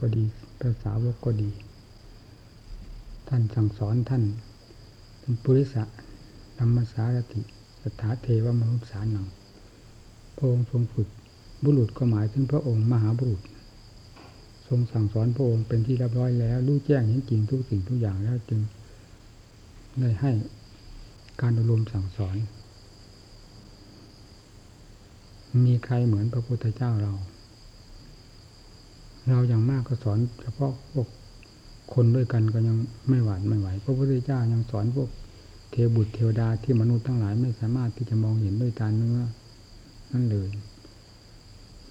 ก็ดีพระสาวกก็ดี ท่านสั่งสอนท่านเป็นปุริสะธรรมสารติสถาเทวมนุษย์สารนังพระองค์ทรงฝึกบุรุษก็หมายถึงพระองค์มหาบุรุษ ทรงสั่งสอนพระองค์เป็นที่เรียบร้อยแล้วรู้แจ้งเห็นจริงทุกสิ่งทุกอย่างแล้วจึงได้ให้การอบรมสั่งสอน มีใครเหมือนพระพุทธเจ้าเรา เราอย่างมากก็สอนเฉพาะพวกคนด้วยกันก็ยังไม่หวานไม่ไหวพระพุทธเจ้ายังสอนพวกเทวบุตรเทวดาที่มนุษย์ทั้งหลายไม่สามารถที่จะมองเห็นด้วยตาเนื้อนั่นเลย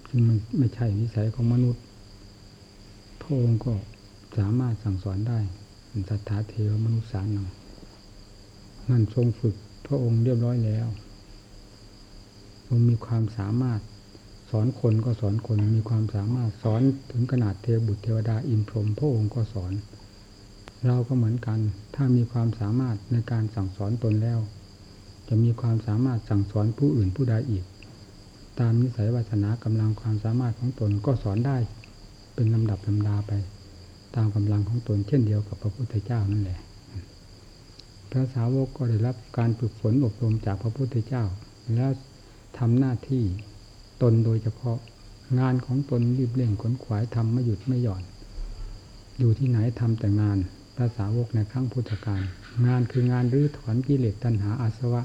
จึงมันไม่ใช่นิสัยของมนุษย์พระองค์ก็สามารถสั่งสอนได้สัทธาเทวมนุษย์สารนังนั่นทรงฝึกพระองค์เรียบร้อยแล้วทรงมีความสามารถ สอนคนก็สอนคนมีความสามารถสอนถึงขนาดเทวบุตรเทวดาอินพรหมพระองค์ก็สอน เราก็เหมือนกัน ถ้ามีความสามารถในการสั่งสอนตนแล้ว จะมีความสามารถสั่งสอนผู้อื่นผู้ใดอีก ตามนิสัยวาสนากำลังความสามารถของตนก็สอนได้ เป็นลำดับลำดาไป ตามกำลังของตนเช่นเดียวกับพระพุทธเจ้านั่นแหละ พระสาวกก็ได้รับการฝึกฝนอบรมจากพระพุทธเจ้า แล้วทำหน้าที่ ตนโดยเฉพาะ งานของตนรีบเร่งขนขวายทำไม่หยุดไม่หย่อน อยู่ที่ไหนทำแต่งานพระสาวกในครั้งพุทธกาลงานคืองานรื้อถอนกิเลสตัณหาอาสวะ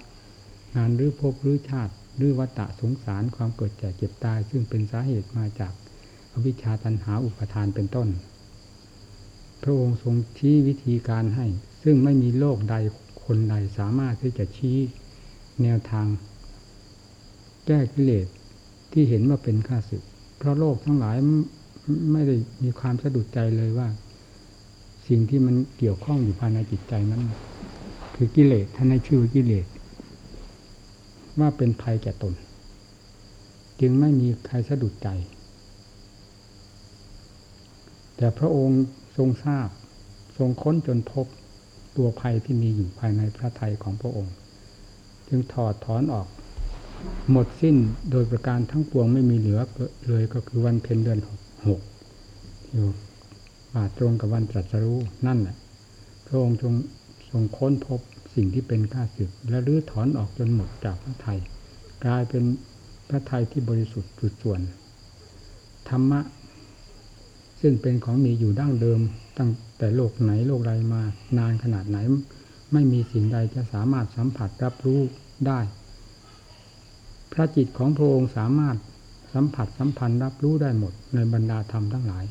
งานรื้อภพรื้อชาติรื้อวัฏสงสารความเกิดแก่เจ็บตาย ซึ่งเป็นสาเหตุมาจากอวิชชาตัณหาอุปทานเป็นต้น พระองค์ทรงชี้วิธีการให้ ซึ่งไม่มีโลกใดคนใดสามารถที่จะชี้แนวทาง แก้กิเลส ที่เห็นว่าเป็นข้าศึก เพราะโลกทั้งหลายไม่ได้มีความสะดุดใจเลยว่า สิ่งที่มันเกี่ยวข้องอยู่ภายในจิตใจนั้น คือกิเลสท่านให้ชื่อกิเลสว่าเป็นภัยแก่ตน จึงไม่มีใครสะดุดใจ แต่พระองค์ทรงทราบ ทรงค้นจนพบตัวภัยที่มีอยู่ภายในพระทัยของพระองค์ จึงถอดถอนออก หมดสิ้นโดยประการทั้งปวงไม่มีเหลือเลยก็คือวันเพ็ญเดือนหกอยู่บาตรงกับวันตรัสรู้นั่นแหละพระองค์ทรงทรงค้นพบสิ่งที่เป็นข้าศึก และรื้อถอนออกจนหมดจากพระไทย กลายเป็นพระไทยที่บริสุทธิ์สุดส่วน ธรรมะ ซึ่งเป็นของมีอยู่ดั้งเดิม ตั้งแต่โลกไหนโลกใดมานานขนาดไหน ไม่มีสิ่งใดจะสามารถสัมผัสรับรู้ได้ พระจิตของพระองค์สามารถสัมผัสสัมพันธ์รับรู้ได้หมดในบรรดาธรรมทั้งหลาย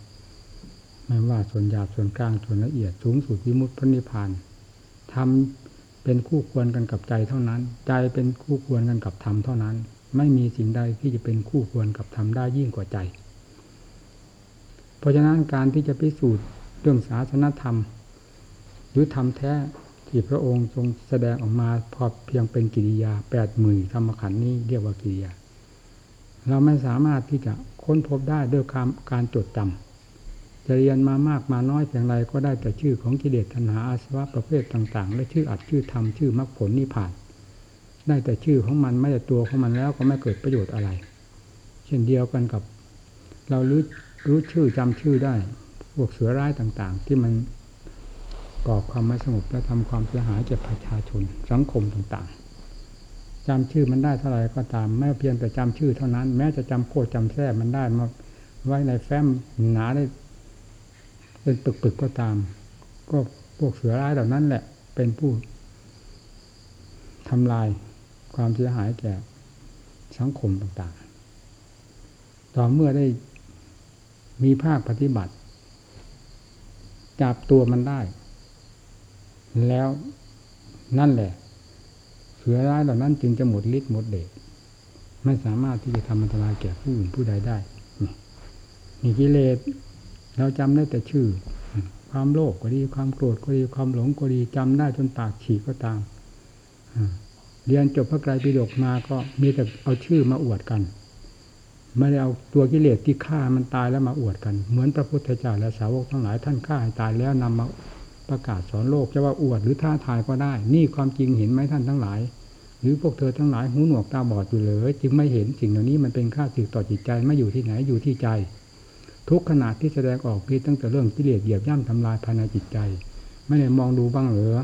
ไม่ว่าส่วนหยาบส่วนกลางส่วนละเอียดสูงสุดวิมุตติพระนิพพานทำเป็นคู่ควรกันกับใจเท่านั้น ใจเป็นคู่ควรกันกับธรรมเท่านั้น ไม่มีสิ่งใดที่จะเป็นคู่ควรกับธรรมได้ยิ่งกว่าใจ เพราะฉะนั้นการที่จะพิสูจน์เรื่องศาสนธรรม หรือธรรมแท้ ที่พระองค์ทรงแสดงออกมาพอเพียงเป็นกิริยาแปดหมื่นธรรมขันธ์นี้เรียกว่ากิริยา เราไม่สามารถที่จะค้นพบได้ด้วยการการจดจำจะเรียนมามากมาน้อยเพียงไรก็ได้แต่ชื่อของกิเลสตัณหาอาสวะประเภทต่าง ๆ และชื่ออัดชื่อธรรมชื่อมรรคผลนิพพาน ได้แต่ชื่อของมันไม่แต่ตัวของมันแล้วก็ไม่เกิดประโยชน์อะไร เช่นเดียวกันกับ เรารู้รู้ชื่อจำชื่อได้พวกเสือร้ายต่าง ๆ ที่มัน ก่อความไม่สงบและทำความเสียหายแก่ประชาชน สังคมต่างๆจำชื่อมันได้เท่าไหร่ก็ตามแม้เพียงแต่จำชื่อเท่านั้น แม้จะจำโคตรจำแท้มันได้มาไว้ในแฟ้มหนาได้เป็นปึกๆก็ตาม ก็พวกเสือร้ายเหล่านั้นแหละ เป็นผู้ทำลายความเสียหายแก่สังคมต่างๆ ต่อเมื่อได้มีภาคปฏิบัติ จับตัวมันได้ แล้วนั่นแหละเสือร้ายเหล่านั้นจึงจะหมดฤทธิ์หมดเดชไม่สามารถที่จะทำอันตรายแก่ผู้อื่นผู้ใดได้มีกิเลสเราจำได้แต่ชื่อ ความโลภกก็ดีความโกรธก็ดีความหลงก็ดีจำได้จนปากฉีกก็ตามเรียนจบพระไตรปิฎกมาก็มีแต่เอาชื่อมาอวดกันไม่ได้เอาตัวกิเลสที่ฆ่ามันตายแล้วมาอวดกัน เหมือนพระพุทธเจ้าและสาวกทั้งหลายท่านฆ่าให้ตายแล้วนำมา ประกาศสอนโลกจะว่าอวดหรือท้าทายก็ได้ นี่ความจริงเห็นไหมท่านทั้งหลาย หรือพวกเธอทั้งหลายหูหนวกตาบอดอยู่เลยจึงไม่เห็นสิ่งเหล่านี้มันเป็นค่าสึกต่อจิตใจไม่อยู่ที่ไหนอยู่ที่ใจ ทุกขนาดที่แสดงออกพีตั้งแต่เรื่องกิเลสเหยียบย่ำทำลายภายในจิตใจ ไม่ได้มองดูบ้างเหรือ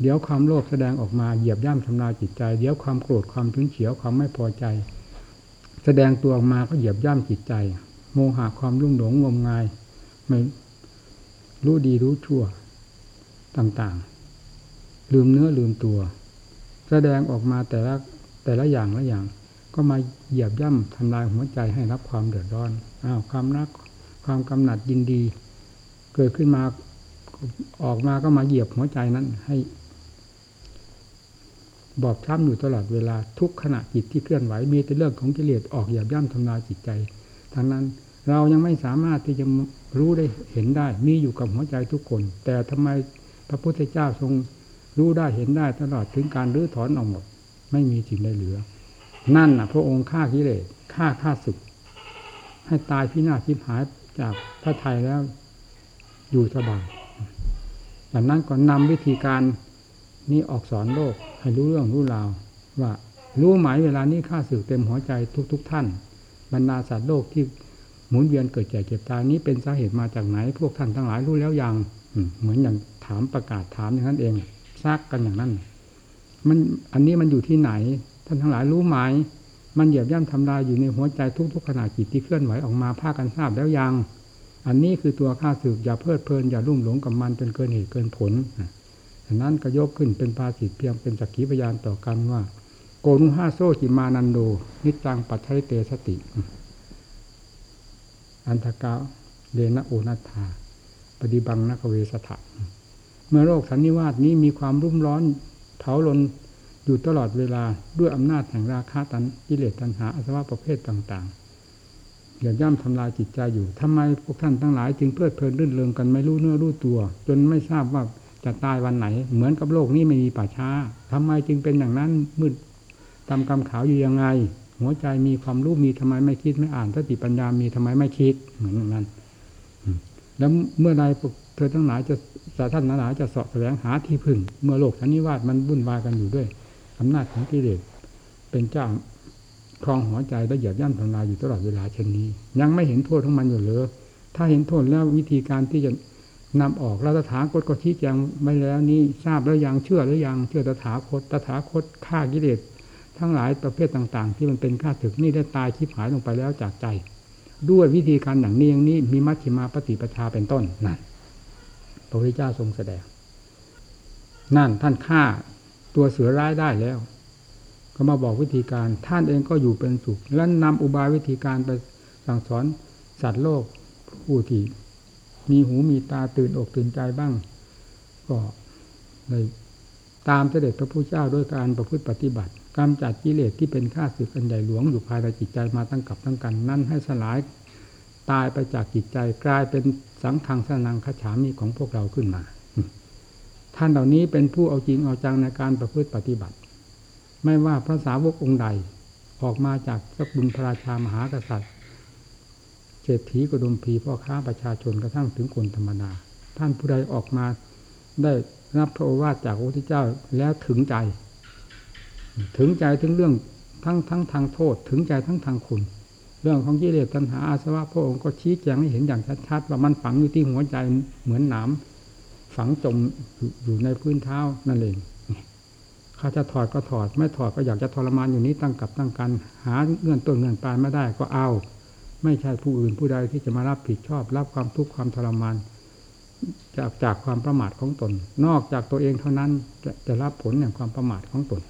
เดี๋ยวความโลภแสดงออกมาเหยียบย่ำทำลายจิตใจ เดี๋ยวความโกรธความฉุนเฉียวความไม่พอใจ แสดงตัวออกมาก็เหยียบย่ำจิตใจ โมหะความรุ่มหลงงมงายไม่รู้ดีรู้ชั่ว ต่างๆ ลืมเนื้อลืมตัว แสดงออกมาแต่ละแต่ละอย่างละอย่าง ก็มาเหยียบย่ำทำลายหัวใจให้รับความเดือดร้อนอ้าวความรักความกำหนัดยินดี เกิดขึ้นมาออกมาก็มาเหยียบหัวใจนั้นให้ บอบช้ำอยู่ตลอดเวลาทุกขณะจิตที่เคลื่อนไหวมีแต่เรื่องของกิเลสออกเหยียบย่ำทำลายจิตใจทั้งนั้นเรายังไม่สามารถที่จะรู้ได้เห็นได้ มีอยู่กับหัวใจทุกคน แต่ทำไม พระพุทธเจ้าทรงรู้ได้เห็นได้ตลอดถึงการรื้อถอนออกหมด ไม่มีสิ่งใดเหลือ นั่นน่ะพระองค์ฆ่ากิเลสฆ่าฆ่าศึก ให้ตายพินาศทิพหายจากพระไทยแล้วอยู่สบายจากนั้นก็นำวิธีการนี้ออกสอนโลก ให้รู้เรื่องรู้ราวว่ารู้หมายเวลานี้ข้าศึกเต็มหัวใจทุกๆทท่าน บรรดาสัตว์โลกที่หมุนเวียนเกิดแก่เจ็บตายนี้เป็นสาเหตุมาจากไหน พวกท่านทั้งหลายรู้แล้วยังเหมือนอย่างามประกาศถามอย่างนั้นเองซักกันอย่างนั้น มันอันนี้มันอยู่ที่ไหน ท่านทั้งหลายรู้ไหมมันเหยียบย่ำทำลายอยู่ในหัวใจทุกๆขณะจิตที่เคลื่อนไหวออกมาภาคกันทราบแล้วยัง อันนี้คือตัวข้าศึกอย่าเพลิดเพลินอย่ารุ่มหลงกับมันจนเกินเหตุเกินผลฉะนั้นก็ยกขึ้นเป็นภาษิตเพียงเป็นสักขีพยานต่อกันว่า โกนุห้าโซจิมานันโด นิจังปัจฉิเตสติ อันทกาเดนะโอนัตถาปฏิบังนักเวสถะ เมื่อโรคสันนิวาสนี้มีความรุ่มร้อนเผาลนอยู่ตลอดเวลาด้วยอำนาจแห่งราคะตันกิเลสตัณหาอาสวะประเภทต่างๆอย่าย่ำทำลายจิตใจอยู่ทำไมพวกท่านทั้งหลาย จึงเพลิดเพลินรื่นเริงกันไม่รู้เนื้อรู้ตัว จนไม่ทราบว่าจะตายวันไหน เหมือนกับโลกนี้ไม่มีป่าช้าทำไมจึงเป็นอย่างนั้นมืดตำกำขาวอยู่ยังไง หัวใจมีความรู้มีทำไมไม่คิดไม่อ่านสติปัญญามีทำไมไม่คิดเหมือนนั้นแล้วเมื่อใดพวก ธอทั้งหลายจะสาท่านทั้งหลายจะสอบแสวงหาที่พึ่ง เมื่อโลกสันนิวาสมันวุ่นวายกันอยู่ด้วยอำนาจของกิเลสเป็นเจ้าครองหัวใจและเหยียบย่ำทำลายอยู่ตลอดเวลาเช่นนี้ ยังไม่เห็นโทษของมันอยู่เลยถ้าเห็นโทษแล้ววิธีการที่จะนำออกราตถาคตก็ชี้แจงไม่แล้วนี่ทราบแล้วยังเชื่อหรือยังเชื่อตถาคตตถาคตฆ่ากิเลสทั้งหลายประเภทต่าง ๆ ที่มันเป็นข้าศึกนี่ได้ตายชิบหายลงไปแล้วจากใจ ด้วยวิธีการอย่างนี้อย่างนี้มีมัชฌิมาปฏิปทาเป็นต้นนั่น พระพุทธเจ้าทรงแสดง นั่นท่านฆ่าตัวเสือร้ายได้แล้ว ก็มาบอกวิธีการท่านเองก็อยู่เป็นสุข แล้วนำอุบายวิธีการไปสั่งสอนสัตว์โลกผู้ที่มีหูมีตาตื่นอกตื่นใจบ้าง ก็เลยตามเสด็จพระพุทธเจ้าด้วยการประพฤติปฏิบัติกำจัดกิเลสที่เป็นข้าศึกอันใหญ่หลวงอยู่ภายในจิตใจมาตั้งกับตั้งกัน นั่นให้สลาย ตายไปจากจิตใจกลายเป็นสังขังสนังขฉามีของพวกเราขึ้นมา ท่านเหล่านี้เป็นผู้เอาจริงเอาจังในการประพฤติปฏิบัติ ไม่ว่าพระสาวกองค์ใดออกมาจากสกุลพระราชามหากษัตริย์เศรษฐีกระดมพีพ่อค้าประชาชนกระทั่งถึงคนธรรมดา ท่านผู้ใดออกมาได้รับพระโอวาทจากพระพุทธเจ้าแล้วถึงใจ ถึงใจถึงเรื่องทั้งทั้งทางโทษถึงใจทั้งทางคุณ เรื่องของกิเลสตัณหาอาสวะพระองค์ก็ชี้แจงให้เห็นอย่างชัดๆว่ามันฝังอยู่ที่หัวใจเหมือนหนามฝังจมอยู่ในพื้นเท้านั่นเองข้าจะถอดก็ถอด ไม่ถอดก็อยากจะทรมานอยู่นี้ตั้งกับตั้งกันหาเงื่อนต้นเงื่อนปลายไม่ได้ก็เอา ไม่ใช่ผู้อื่นผู้ใดที่จะมารับผิดชอบ รับความทุกข์ความทรมานจากจากความประมาทของตน นอกจากตัวเองเท่านั้นจะจะรับผลแห่งความประมาทของตน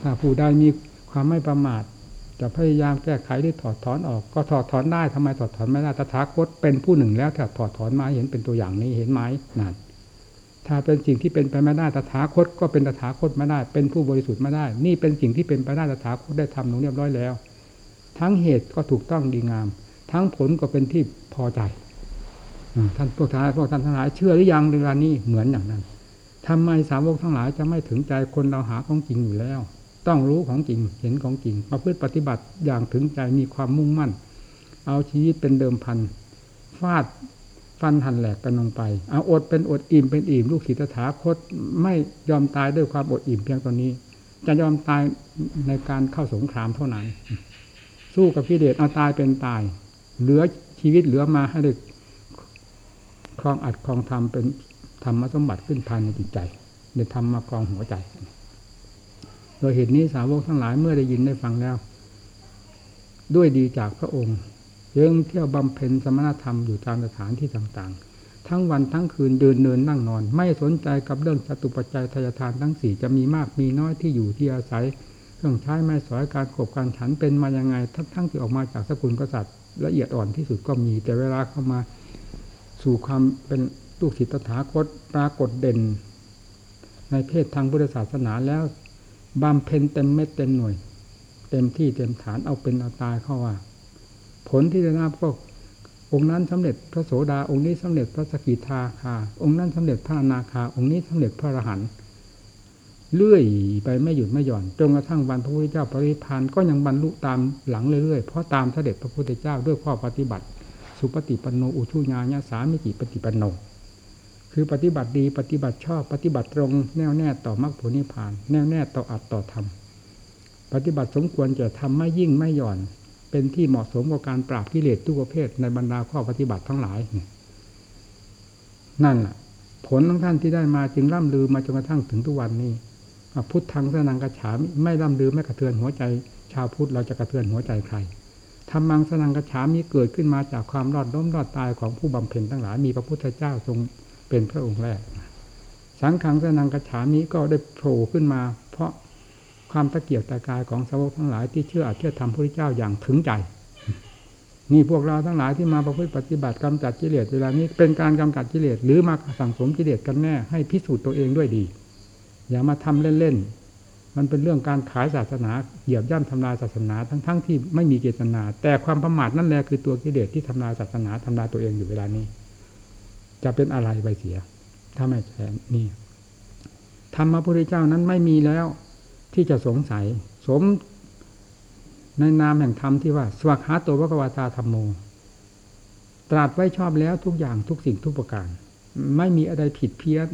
ถ้าผู้ใดมีความไม่ประมาท จะพยายามแก้ไขหรือถอดถอนออก ก็ถอดถอนได้ทำไมถอดถอนไม่ได้ตถาคตเป็นผู้หนึ่งแล้วถ้าถอดถอนมาเห็นเป็นตัวอย่างนี้เห็นไหมนั่นถ้าเป็นสิ่งที่เป็นไปไม่ได้ตถาคตก็เป็นตถาคตไม่ได้ เป็นผู้บริสุทธิ์ไม่ได้ นี่เป็นสิ่งที่เป็นไปได้ตถาคตได้ทำลงเรียบร้อยแล้ว ทั้งเหตุก็ถูกต้องดีงาม ทั้งผลก็เป็นที่พอใจท่านพวกท่านพวกท่านทั้งหลายเชื่อหรือยังเรื่องนี้เหมือนอย่างนั้นทำไมสาวกทั้งหลายจะไม่ถึงใจคนเราหาของจริงอยู่แล้ว ต้องรู้ของจริงเห็นของจริงประพฤติปฏิบัติอย่างถึงใจมีความมุ่งมั่น เอาชีวิตเป็นเดิมพันฟาดฟันหันแหลกกันลงไป เอาอดเป็นอดอิ่มเป็นอิ่มลูกศิษย์ถาคตไม่ยอมตายด้วยความอดอิ่มเพียงตอนนี้ จะยอมตายในการเข้าสงครามเท่านั้น สู้กับกิเลสเอาตายเป็นตาย เหลือชีวิตเหลือมาให้ได้ครองอัดครองทำเป็นธรรมสมบัติขึ้นภายในจิตใจเดี๋ยวทำมาครองหัวใจ โดยเหตุนี้สาวกทั้งหลายเมื่อได้ยินได้ฟังแล้ว ด้วยดีจากพระองค์ยังเที่ยวบำเพ็ญสมณธรรมอยู่ตามสถานที่ต่างๆ ทั้งวันทั้งคืนเดินเนินนั่งนอน ไม่สนใจกับเรื่องจตุปัจจัยทายทานทั้งสี่จะมีมากมีน้อยที่อยู่ที่อาศัยเครื่องใช้ไม้สอยการขบการฉันเป็นมายังไง ทั้งทั้งที่ออกมาจากสกุลกษัตริย์ละเอียดอ่อนที่สุดก็มี แต่เวลาเข้ามาสู่ความเป็นลูกศิษย์ตถาคตปรากฏเด่น ในเพศทางพุทธศาสนาแล้ว บำเพ็ญเต็มเม็ดเต็มหน่วย เต็มที่เต็มฐานเอาเป็นเอาตายเข้าว่า ผลที่ได้รับก็องค์นั้นสำเร็จพระโสดาองค์นี้สำเร็จพระสกิทาคา องค์นั้นสำเร็จพระนาคา องค์นี้สำเร็จพระอรหันต์เลื่อยไปไม่หยุดไม่หย่อนจนกระทั่งวันพระพุทธเจ้าปริพานก็ยังบรรลุตามหลังเรื่อยๆเพราะตามเสด็จพระพุทธเจ้าด้วยข้อปฏิบัติ สุปฏิปันโนอุชุญาญาสามิจิปฏิปันโน คือปฏิบัติดีปฏิบัติชอบปฏิบัติตรง แน่วแน่ต่อมรรคผลนิพพาน แน่วแน่ต่ออัตต่อธรรมปฏิบัติสมควรจะทำไม่ยิ่งไม่หย่อน เป็นที่เหมาะสมกับการปราบกิเลสทุกประเภทในบรรดาข้อปฏิบัติทั้งหลายนั่นแหละผลของท่านที่ได้มาจึงร่ำลือมาจนกระทั่งถึงทุกวันนี้พุทธังสนังกระฉามไม่ร่ำลือไม่กระเทือนหัวใจ ชาวพุทธเราจะกระเทือนหัวใจใครธรรมังสนังกระฉามนี้เกิดขึ้นมาจากความรอดล้มรอดตายของผู้บำเพ็ญทั้งหลายมีพระพุทธเจ้าทรง เป็นพระองค์แรก สังขังสนังกระฉามีก็ได้โผล่ขึ้นมา เพราะความตะเกียบตะกายของสาวกทั้งหลายที่เชื่ออาเชื่อทำพระเจ้าอย่างถึงใจ นี่พวกเราทั้งหลายที่มาประพฤติปฏิบัติกำจัดกิเลสเวลานี้เป็นการกำจัดกิเลสหรือมาสั่งสมกิเลสกันแน่ให้พิสูจน์ตัวเองด้วยดี อย่ามาทำเล่นๆมันเป็นเรื่องการขายศาสนาเหยียบย่ำทำลายศาสนาทั้งๆทที่ไม่มีเจตนา แต่ความประมาทนั่นแหละคือตัวกิเลสที่ทำลายศาสนาทำลายตัวเองอยู่เวลานี้ จะเป็นอะไรไปเสีย ถ้าไม่แช่นี่ธรรมพระพุทธเจ้านั้นไม่มีแล้วที่จะสงสัย สมในนามแห่งธรรมที่ว่า สวัสหาตัววกวาตาธรรมโม ตรัสไว้ชอบแล้วทุกอย่างทุกสิ่งทุกประการ ไม่มีอะไรผิดเพี้ยน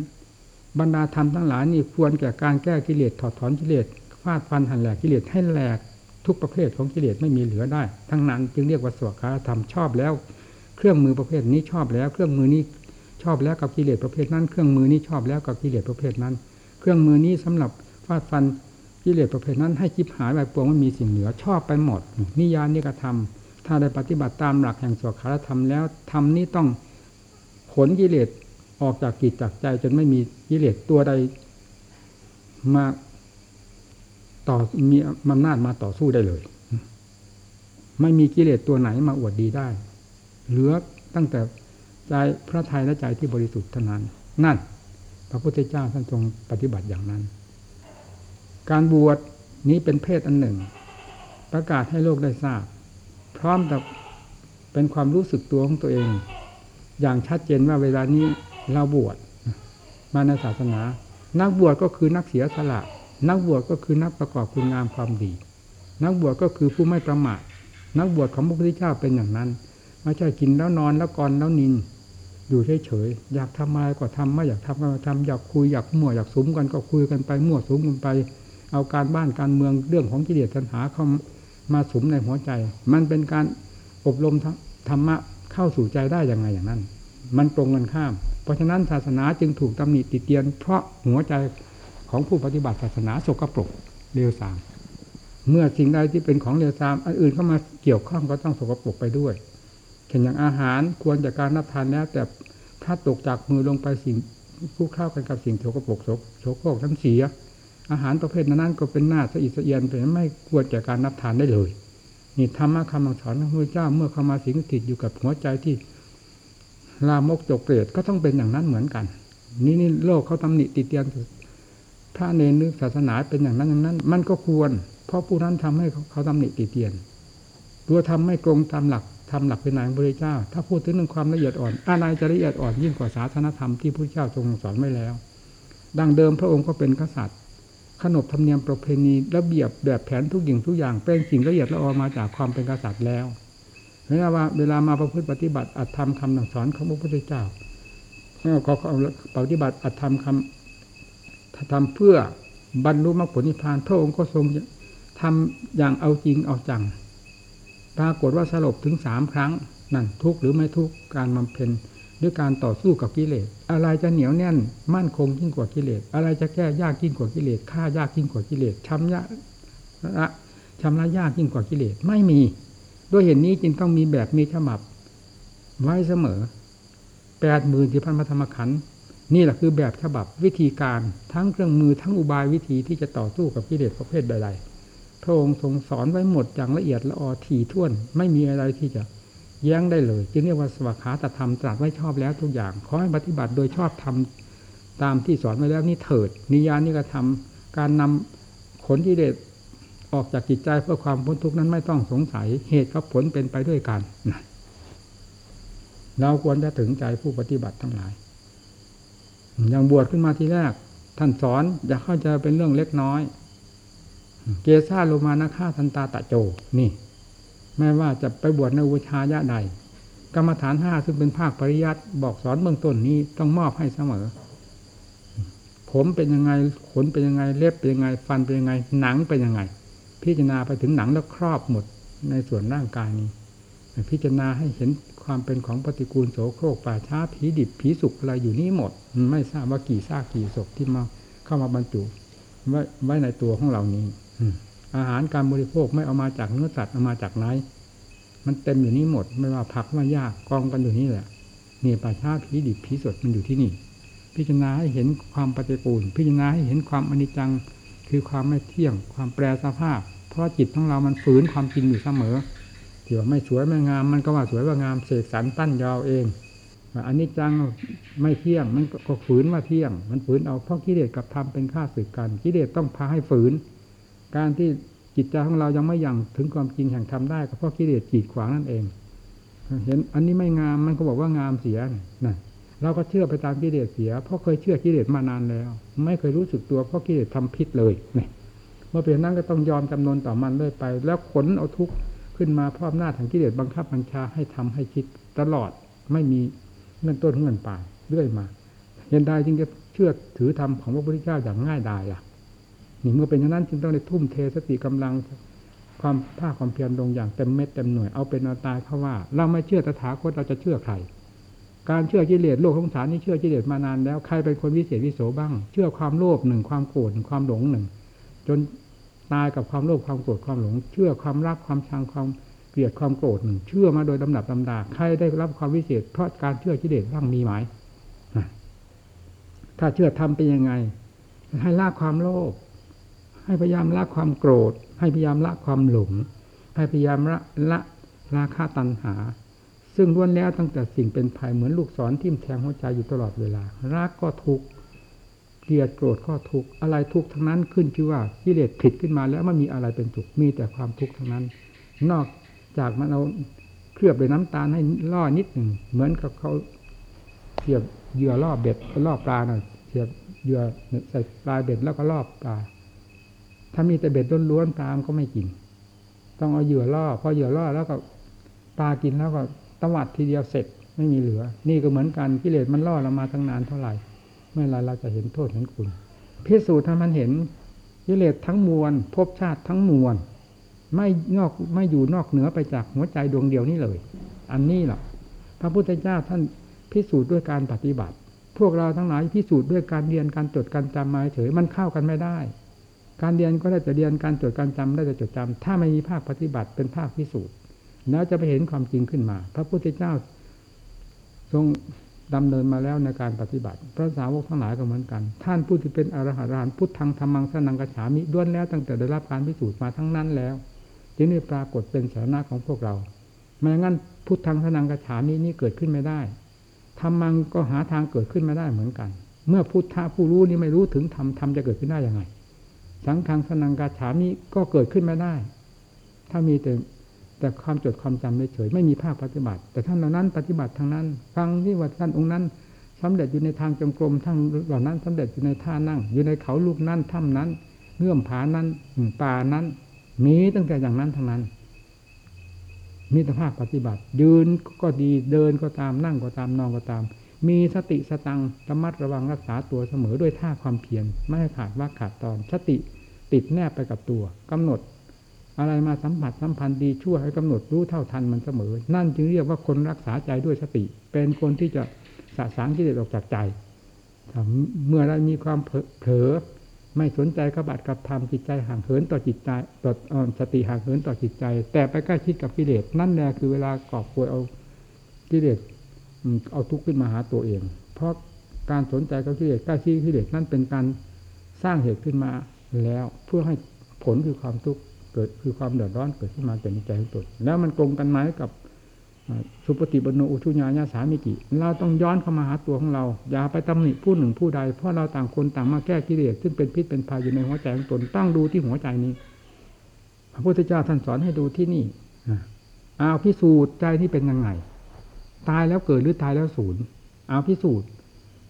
บรรดาธรรมทั้งหลายนี่ควรแก่การแก้กิเลสถอดถอนกิเลสฟาดฟันหันแหลกกิเลสให้แหลกทุกประเภทของกิเลสไม่มีเหลือได้ ทั้งนั้นจึงเรียกว่าสวัสดิธรรมชอบแล้ว เครื่องมือประเภทนี้ชอบแล้ว เครื่องมือนี้ ชอบแล้วกับกิเลสประเภทนั้น เครื่องมือนี้ชอบแล้วกับกิเลสประเภทนั้น เครื่องมือนี้สำหรับฟาดฟันกิเลสประเภทนั้น ให้จิบหายไปปวงไม่มีสิ่งเหลือชอบไปหมด นิยานนิกระทำถ้าได้ปฏิบัติตามหลักแห่งสวขารธรรมแล้วธรรมนี้ต้องขนกิเลสออกจากกิจจากใจ จนไม่มีกิเลสตัวใดมาต่อมีอำนาจมาต่อสู้ได้เลย ไม่มีกิเลสตัวไหนมาอวดดีได้ เหลือตั้งแต่ ใจพระทัยและใจที่บริสุทธิ์เท่านั้น นั่น พระพุทธเจ้าท่านทรงปฏิบัติอย่างนั้น การบวชนี้เป็นเพศอันหนึ่ง ประกาศให้โลกได้ทราบ พร้อมกับเป็นความรู้สึกตัวของตัวเอง อย่างชัดเจนว่าเวลานี้เราบวชมาในศาสนา นักบวชก็คือนักเสียสละ นักบวชก็คือนักประกอบคุณงามความดี นักบวชก็คือผู้ไม่ประมาทนักบวชของพระพุทธเจ้าเป็นอย่างนั้นไม่ใช่กินแล้วนอนแล้วกรแล้วนิน อยู่เฉยๆอยากทำอะไรก็ทำไม่อยากทำก็ทำอยากคุยอยากมั่วอยากสมกันก็คุยกันไปมั่วสมกันไป เอาการบ้านการเมืองเรื่องของกิเลสตัณหาเข้ามาสมในหัวใจ มันเป็นการอบรมธรรมะเข้าสู่ใจได้ยังไงอย่างนั้น มันตรงกันข้าม เพราะฉะนั้นศาสนาจึงถูกตำหนิติเตียน เพราะหัวใจของผู้ปฏิบัติศาสนาสกปรกเลวทราม เมื่อสิ่งใดที่เป็นของเลวทรามอันอื่นเข้ามาเกี่ยวข้องก็ต้องสกปรกไปด้วย เช่นอย่างอาหารควรจากการรับทานแล้ว แต่ถ้าตกจากมือลงไปสิ่งคู่เข้ากันกับสิ่งโสกปรกโสโครกทั้งเสียอาหารประเภทนั้นก็เป็นหน้าสะอิดสะเอียนเป็นไม่ควรแก่การรับทานได้เลย นี่ธรรมะคำสอนของพระเจ้าเมื่อเข้ามาสิงติดอยู่กับหัวใจที่ลามกจกเปรตก็ต้องเป็นอย่างนั้นเหมือนกัน นี่นี่โลกเขาตำหนิติเตียนพระเนรนึกศาสนาเป็นอย่างนั้นอย่างนั้น มันก็ควร เพราะผู้นั้นทำให้เขาตำหนิติเตียน ตัวทำไม่ตรงตามหลัก ทำหลักเป็นนายพระเจ้า ถ้าพูดถึงเรื่องความละเอียดอ่อนอะไรจะละเอียดอ่อนยิ่งกว่าศาสนธรรมที่พระเจ้าทรงสอนไว้แล้ว ดังเดิมพระองค์ก็เป็นกษัตริย์ ขนบธรรมเนียมประเพณีระเบียบแบบแผนทุกอย่างทุกอย่างเป็นสิ่งละเอียดละออมาจากความเป็นกษัตริย์แล้วเวลาว่าเวลามาประพฤติปฏิบัติอัตธรรมคำสอนของพระพุทธเจ้าก็ปฏิบัติอัตธรรมคำทำเพื่อบรรลุมรรคผลนิพพานพระองค์ก็ทรงทำอย่างเอาจริงเอาจัง ปรากฏว่าสลบถึงสามครั้ง นั่นทุกหรือไม่ทุกการบำเพ็ญด้วยการต่อสู้กับกิเลส อะไรจะเหนียวแน่น มั่นคงยิ่งกว่ากิเลส อะไรจะแก้ยากยิ่งกว่ากิเลสฆ่ายากยิ่งกว่ากิเลสชำระละชำระยากยิ่งกว่ากิเลสไม่มี ด้วยเหตุนนี้จึงต้องมีแบบมีฉบับ ไว้เสมอแปดหมื่นสี่พันพระธรรมขันธ์นี่แหละคือแบบฉบับวิธีการทั้งเครื่องมือทั้งอุบายวิธีที่จะต่อสู้กับกิเลสประเภทใดๆ พระองค์ทรงสอนไว้หมดอย่างละเอียดละออถี่ถ้วน ไม่มีอะไรที่จะแย้งได้เลย จึงเรียกว่าสวขาตธรรมตรัสไว้ชอบแล้วทุกอย่าง ขอให้ปฏิบัติโดยชอบทำตามที่สอนไว้แล้วนี่เถิด นิยานิกระทำการนำขนที่เดชออกจากจิตใจเพื่อความพ้นทุกข์นั้นไม่ต้องสงสัยเหตุกับผลเป็นไปด้วยกันเราควรจะถึงใจผู้ปฏิบัติทั้งหลาย อย่างบวชขึ้นมาทีแรก ท่านสอนอย่าเข้าใจเป็นเรื่องเล็กน้อย เกซาโลมานาคาทันตาตะโจ นี่ แม้ว่าจะไปบวชในอุชายะใด กรรมฐานห้าซึ่งเป็นภาคปริยัติบอกสอนเบื้องต้นนี้ต้องมอบให้เสมอ ผมเป็นยังไงขนเป็นยังไงเล็บเป็นยังไง ฟันเป็นยังไง หนังเป็นยังไง พิจารณาไปถึงหนังแล้วครอบหมดในส่วนร่างกายนี้ พิจารณาให้เห็นความเป็นของปฏิกูลโสโครกป่าช้าผีดิบผีสุกอะไรอยู่นี้หมด ไม่ทราบว่ากี่ซากกี่ศพที่มาเข้ามาบรรจุไว้ไว้ในตัวของเรานี้ อาหารการบริโภคไม่เอามาจากเนื้อสัตว์เอามาจากไหนมันเต็มอยู่นี้หมด ไม่ว่าผักว่ายากกองกันอยู่นี่แหละนี่ป่าช้าผีดิบผีสดมันอยู่ที่นี่ พิจารณาให้เห็นความปฏิกูล พิจารณาให้เห็นความอนิจจังคือความไม่เที่ยง ความแปรสภาพ เพราะจิตของเรามันฝืนความจริงอยู่เสมอที่ว่าไม่สวยไม่งาม มันก็ว่าสวยว่างามเสกสรรปั้นยาวเองอันนี้จังไม่เที่ยงมันก็ฝืนว่าเที่ยง มันฝืนเอาเพราะกิเลสกับธรรมเป็นข้าศึกกันกิเลสต้องพาให้ฝืน การที่จิตใจของเรายังไม่ยังถึงความจริงแห่งธรรมได้ก็เพราะกิเลสกีดขวางนั่นเอง เห็นอันนี้ไม่งามมันก็บอกว่างามเสียนะเราก็เชื่อไปตามกิเลสเสีย เพราะเคยเชื่อกิเลสมานานแล้ว ไม่เคยรู้สึกตัวเพราะกิเลสทำพิษเลยเนี่ยเมื่อเป็นนั้นก็ต้องยอมจำนนต่อมันเรื่อยไป แล้วขนเอาทุกข์ขึ้นมาพราะอำนาจแห่งกิเลสบังคับบัญชาให้ทำให้คิดตลอดไม่มีเงินต้นเงินปลายเรื่อยมาเห็นได้จึงจะเชื่อถือธรรมของพระพุทธเจ้าอย่างง่ายดายอะ นี่เมื่อเป็นอย่างนั้นจึงต้องได้ทุ่มเทสติกำลังความภาคความเพียรลงอย่างเต็มเม็ดเต็มหน่วยเอาเป็นเอาตายเพราะว่า เราไม่เชื่อตถาคตเราจะเชื่อใคร การเชื่อกิเลสโลกของสารนี่เชื่อกิเลสมานานแล้วใครเป็นคนวิเศษวิโสบ้าง เชื่อความโลภหนึ่งความโกรธความหลงหนึ่งจนตายกับความโลภความโกรธความหลง เชื่อความรักความชังความเกลียดความโกรธหนึ่งเชื่อมาโดยลำดับลำดาใครได้รับความวิเศษ เพราะการเชื่อกิเลสบ้างมีไหมถ้าเชื่อทำเป็นยังไงให้ละความโลภ ให้พยายามละความโกรธ ให้พยายามละความหลง ให้พยายามละละราคาตัณหา ซึ่งล้วนแล้วตั้งแต่สิ่งเป็นภัยเหมือนลูกศรทิ่มแทงหัวใจอยู่ตลอดเวลา รักก็ทุกข์เกลียดโกรธก็ทุกข์อะไรทุกข์ทั้งนั้นขึ้นชื่อว่ากิเลสผิดขึ้นมาแล้วไม่มีอะไรเป็นสุขมีแต่ความทุกข์ทั้งนั้น นอกจากมันเอาเคลือบด้วยน้ำตาลให้ล่อนิดหนึ่งเหมือนกับเขาเสียบเหยื่อล่อเบ็ดล่อปลาหน่อยเสียบเหยื่อใส่ปลายเบ็ดแล้วก็ล่อปลา ถ้ามีแต่เบ็ดล้วนๆปลามก็ไม่กิน ต้องเอาเหยื่อล่อ พอเหยื่อล่อแล้วก็ปลากินแล้วก็ตวัดทีเดียวเสร็จไม่มีเหลือ นี่ก็เหมือนกันกิเลสมันล่อเรามาตั้งนานเท่าไหร่ เมื่อไรเราจะเห็นโทษเห็นคุณพิสูจน์ถ้ามันเห็นกิเลสทั้งมวลภพชาติทั้งมวลไม่นอกไม่อยู่นอกเหนือไปจากหัวใจดวงเดียวนี้เลย อันนี้แหละพระพุทธเจ้าท่านพิสูจน์ด้วยการปฏิบัติ พวกเราทั้งหลายพิสูจน์ด้วยการเรียนการจดการจำมาเฉยมันเข้ากันไม่ได้ การเรียนก็ได้แต่เรียนการจดการจำได้แต่จดจำถ้าไม่มีภาคปฏิบัติเป็นภาคพิสูจน์แล้วจะไปเห็นความจริงขึ้นมา พระพุทธเจ้าทรงดำเนินมาแล้วในการปฏิบัติ พระสาวกทั้งหลายก็เหมือนกัน ท่านผู้ที่เป็นอรหันต์พุทธังธรรมังสนังกระฉามิด้วนแล้วตั้งแต่ได้รับการพิสูจน์มาทั้งนั้นแล้วจึงได้ปรากฏเป็นสาระของพวกเราไม่งั้นพุทธังสนังกระฉามินี้เกิดขึ้นไม่ได้ธรรมังก็หาทางเกิดขึ้นไม่ได้เหมือนกัน เมื่อพุทธะผู้รู้นี้ไม่รู้ถึงธรรมธรรมจะเกิดขึ้นได้ยังไง สังฆังสนังกาฉามิก็เกิดขึ้นไม่ได้ ถ้ามีแต่แต่ความจดความจำเฉยไม่มีภาคปฏิบัติ แต่ท่านเหล่านั้นปฏิบัติทางนั้น ฟังที่ว่าท่านองค์นั้นสำเร็จอยู่ในทางจงกรมทั้งเหล่านั้นสำเร็จอยู่ในท่านั่ง อยู่ในเขาลูกนั้นถ้ำนั้นเงื่อมผานั้นป่านั้น มีตั้งแต่อย่างนั้นทั้งนั้น มีแต่ภาคปฏิบัติ ยืนก็ดีเดินก็ตามนั่งก็ตามนอนก็ตาม มีสติสตังระมัดระวังรักษาตัวเสมอด้วยท่าความเพียรไม่ให้ขาดว่าขาดตอน สติติดแนบไปกับตัวกำหนด อะไรมาสัมผัสสัมพันธ์ดีชั่วให้กำหนดรู้เท่าทันมันเสมอ นั่นจึงเรียกว่าคนรักษาใจด้วยสติ เป็นคนที่จะสะสางกิเลสออกจากใจเมื่อเรามีความเผลอไม่สนใจกบัดกับธรรมจิตใจห่างเหินต่อจิตใจต่อสติห่างเหินต่อจิตใจ แต่ไปใกล้ชิดกับกิเลสนั่นแหละคือเวลากอบกวยเอากิเลส เอาทุกข์ขึ้นมาหาตัวเอง เพราะการสนใจกับกิเลสใกล้ชิดกิเลสนั่นเป็นการสร้างเหตุขึ้นมาแล้วเพื่อให้ผลคือความทุกข์เกิดคือความเดือดร้อนเกิดขึ้นมาแก่ใจของตนแล้วมันตรงกันไหมกับสุปฏิบโนอุชุญาญาสามิกิเราต้องย้อนเข้ามาหาตัวของเรา อย่าไปตำหนิผู้หนึ่งผู้ใด เพราะเราต่างคนต่างมาแก้กิเลสซึ่งเป็นพิษเป็นภัยอยู่ในหัวใจของตนต้องดูที่หัวใจนี้ พระพุทธเจ้าท่านสอนให้ดูที่นี่เอาพิสูจน์ใจที่เป็นยังไง ตายแล้วเกิดหรือตายแล้วศูนย์เอาพิสูจน์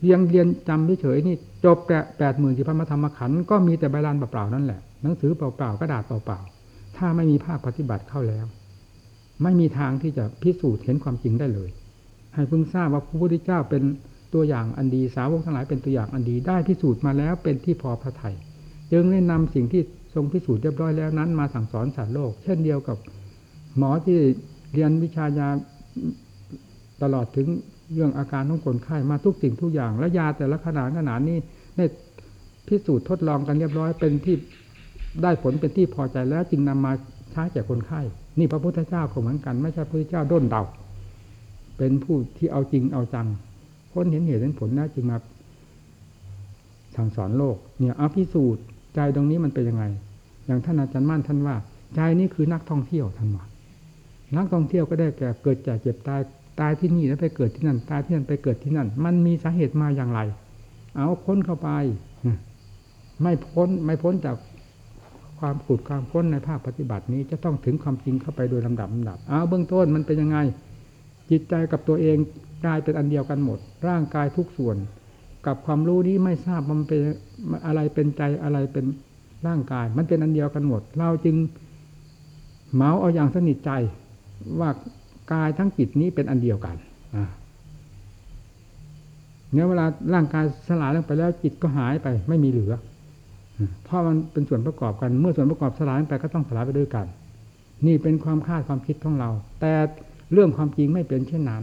เรียงเรียนจำเฉยนี่จบแปแปดหมื่นสี่พันธรรมขันก็มีแต่ใบลานเปล่าๆนั่นแหละหนังสือเปล่าๆกระดาษเปล่าๆถ้าไม่มีภาคปฏิบัติเข้าแล้ว ไม่มีทางที่จะพิสูจน์เห็นความจริงได้เลย ให้พึงทราบว่าพระพุทธเจ้าเป็นตัวอย่างอันดีสาวกทั้งหลายเป็นตัวอย่างอันดีได้พิสูจน์มาแล้วเป็นที่พอพระทยัยจึงได้นำสิ่งที่ทรงพิสูจน์เรียบร้อยแล้วนั้นมาสั่งสอนสารโลก เช่นเดียวกับหมอที่เรียนวิชายา ตลอดถึงเรื่องอาการของคนไข้มาทุกสิ่งทุกอย่าง และยาแต่ละขนาดขนาดนี้ได้พิสูจน์ทดลองกันเรียบร้อยเป็นที่ได้ผลเป็นที่พอใจแล้วจึงนำมาใช้แก่คนไข้นี่พระพุทธเจ้าก็เหมือนกัน ไม่ใช่พระพุทธเจ้าด้นเดาเป็นผู้ที่เอาจริงเอาจังพ้นเห็นเหตุเห็นผลนะจึงมาสั่งสอนโลก เนี่ยเอาพิสูจน์ใจตรงนี้มันเป็นยังไง อย่างท่านอาจารย์มั่นท่านว่า ใจนี่คือนักท่องเที่ยวท่านว่านักท่องเที่ยวก็ได้แก่เกิดจากเจ็บตาย ตายที่นี่แล้วไปเกิดที่นั่น ตายที่นั่นไปเกิดที่นั่น มันมีสาเหตุมาอย่างไร เอาพ้นเข้าไป ไม่พ้นไม่พ้นจากความขุดความค้นในภาคปฏิบัตินี้จะต้องถึงความจริงเข้าไปโดยลำดับลำดับเอาเบื้องต้นมันเป็นยังไง จิตใจกับตัวเองกลายเป็นอันเดียวกันหมด ร่างกายทุกส่วน กับความรู้นี้ไม่ทราบมันเป็นอะไรเป็นใจอะไรเป็นร่างกาย มันเป็นอันเดียวกันหมด เราจึงเมาเอาอย่างสนิทใจว่า กายทั้งจิตนี้เป็นอันเดียวกันเนี่ยเวลาร่างกายสลายลงไปแล้วจิตก็หายไป ไม่มีเหลือ เพราะมันเป็นส่วนประกอบกันเมื่อส่วนประกอบสลายไปก็ต้องสลายไปด้วยกัน นี่เป็นความคาดความคิดของเรา แต่เรื่องความจริงไม่เป็นเช่นนั้น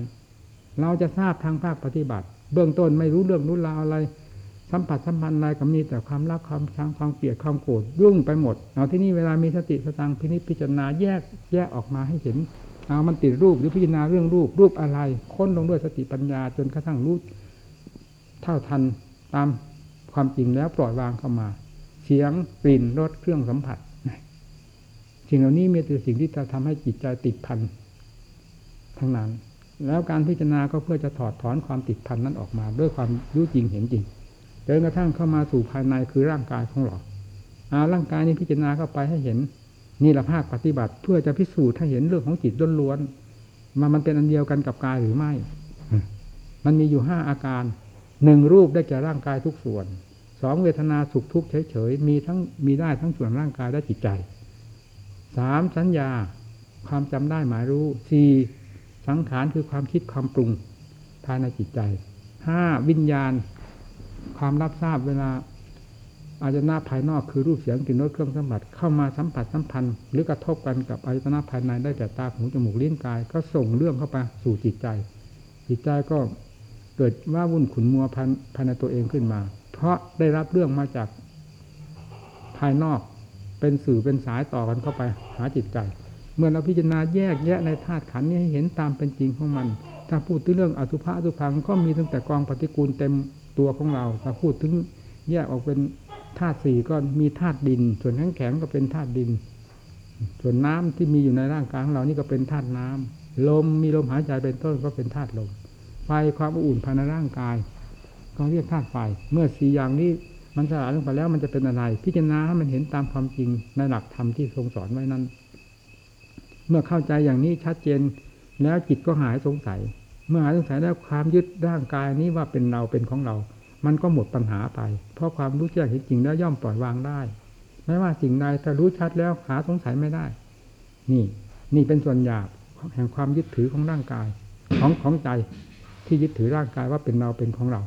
เราจะทราบทางภาคปฏิบัติ เบื้องต้นไม่รู้เรื่องรู้ราวอะไร สัมผัสสัมพันธ์อะไรกับมีแต่ความรักความชังความเกลียดความโกรธยุ่งไปหมด เอาที่นี่เวลามีสติสตังพินิจพิจารณาแยกแยกออกมาให้เห็น เอามันติดรูปหรือพิจารณาเรื่องรูปรูปอะไร ค้นลงด้วยสติปัญญาจนกระทั่งรู้เท่าทันตามความจริงแล้วปล่อยวางเข้ามา เสียงกลิ่นรสเครื่องสัมผัสสิ่งเหล่านี้มีแต่สิ่งที่จะทำให้จิตใจติดพันทั้งนั้น แล้วการพิจารณาก็เพื่อจะถอดถอนความติดพันนั้นออกมา ด้วยความรู้จริงเห็นจริงจนกระทั่งเข้ามาสู่ภายในคือร่างกายของเราอาร่างกายนี้พิจารณาเข้าไปให้เห็น นี่ละภาคปฏิบัติเพื่อจะพิสูจน์ให้เห็นเรื่องของจิตล้วนๆมามันเป็นอันเดียวกันกับกายหรือไม่ มันมีอยู่ห้าอาการหนึ่งรูปได้แก่ร่างกายทุกส่วนสองเวทนาสุขทุกข์เฉยๆมีทั้งมีได้ทั้งส่วนร่างกายและจิตใจสามสัญญาความจำได้หมายรู้สี่สังขารคือความคิดความปรุงภายในจิตใจห้าวิญญาณ ความรับทราบเวลา อาจนาภายนอกคือรูปเสียงกลิ่นรสเครื่องสัมผัสเข้ามาสัมผัสสัมพันธ์หรือกระทบกันกับอายตนะภายในได้แก่ตาหูจมูกลิ้นกาย ก็ส่งเรื่องเข้าไปสู่จิตใจ จิตใจก็เกิดว่าวุ่นขุนมัวภายในตัวเองขึ้นมา เพราะได้รับเรื่องมาจากภายนอกเป็นสื่อเป็นสายต่อกันเข้าไปหาจิตใจ เมื่อเราพิจารณาแยกแยะในธาตุขันนี้ให้เห็นตามเป็นจริงของมัน ถ้าพูดถึงเรื่องอสุภะอสุพังก็มีตั้งแต่กองปฏิกูลเต็มตัวของเรา ถ้าพูดถึงแยกออกเป็น ธาตุสี่ก็มีธาตุดิน ส่วนแข็งแข็งก็เป็นธาตุดิน ส่วนน้ำที่มีอยู่ในร่างกายของเรานี่ก็เป็นธาตุน้ำลมมีลมหายใจเป็นต้นก็เป็นธาตุลม ไฟความอุ่นภายในร่างกาย ก็เรียกธาตุไฟ เมื่อสี่อย่างนี้มันสลายลงไปแล้วมันจะเป็นอะไร พิจารณาให้มันเห็นตามความจริงในหลักธรรมที่ทรงสอนไว้นั้น เมื่อเข้าใจอย่างนี้ชัดเจนแล้วจิตก็หายสงสัย เมื่อหายสงสัยแล้วความยึดร่างกายนี้ว่าเป็นเราเป็นของเรา มันก็หมดปัญหาไป เพราะความรู้แจ้งเห็นจริงแล้วย่อมปล่อยวางได้ ไม่ว่าสิ่งใดถ้ารู้ชัดแล้วหาสงสัยไม่ได้ นี่ นี่เป็นส่วนหยาบแห่งความยึดถือของร่างกาย ของของใจที่ยึดถือร่างกายว่าเป็นเราเป็นของเรา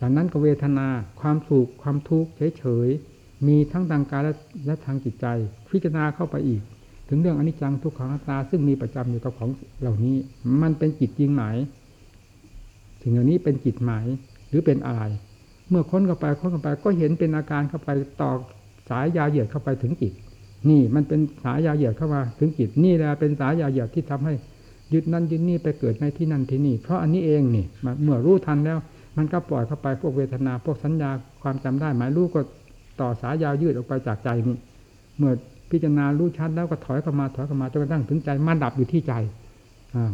จากนั้นก็เวทนาความสุขความทุกข์เฉยๆมีทั้งทางกายและและทางจิตใจ พิจารณาเข้าไปอีก ถึงเรื่องอนิจจังทุกขังอัตตาซึ่งมีประจำอยู่กับของเหล่านี้ มันเป็นจิตจริงไหมายสิ่งเหล่านี้เป็นจิตไหม รือเป็นอะไร เมื่อค้นเข้าไปค้นเข้าไป ก็เห็นเป็นอาการเข้าไปต่อสายยาเหยียดเข้าไปถึงจิตนี่มันเป็นสายยาเหยียดเข้ามาถึงจิตนี่แหละเป็นสายยาเหยียดที่ทำให้ยึดนั่นยึดนี่ไปเกิดในที่นั่นที่นี่ เพราะอันนี้เองนี่เมื่อรู้ทันแล้ว มันก็ปล่อยเข้าไปพวกเวทนาพวกสัญญาความจำได้ หมายรู้ก็ต่อสายยาวยืดออกไปจากใจนี่เมื่อพิจารณารู้ชัดแล้วก็ถอยเข้ามาถอยเข้ามาจนกระทั่งถึงใจมาดับอยู่ที่ใจ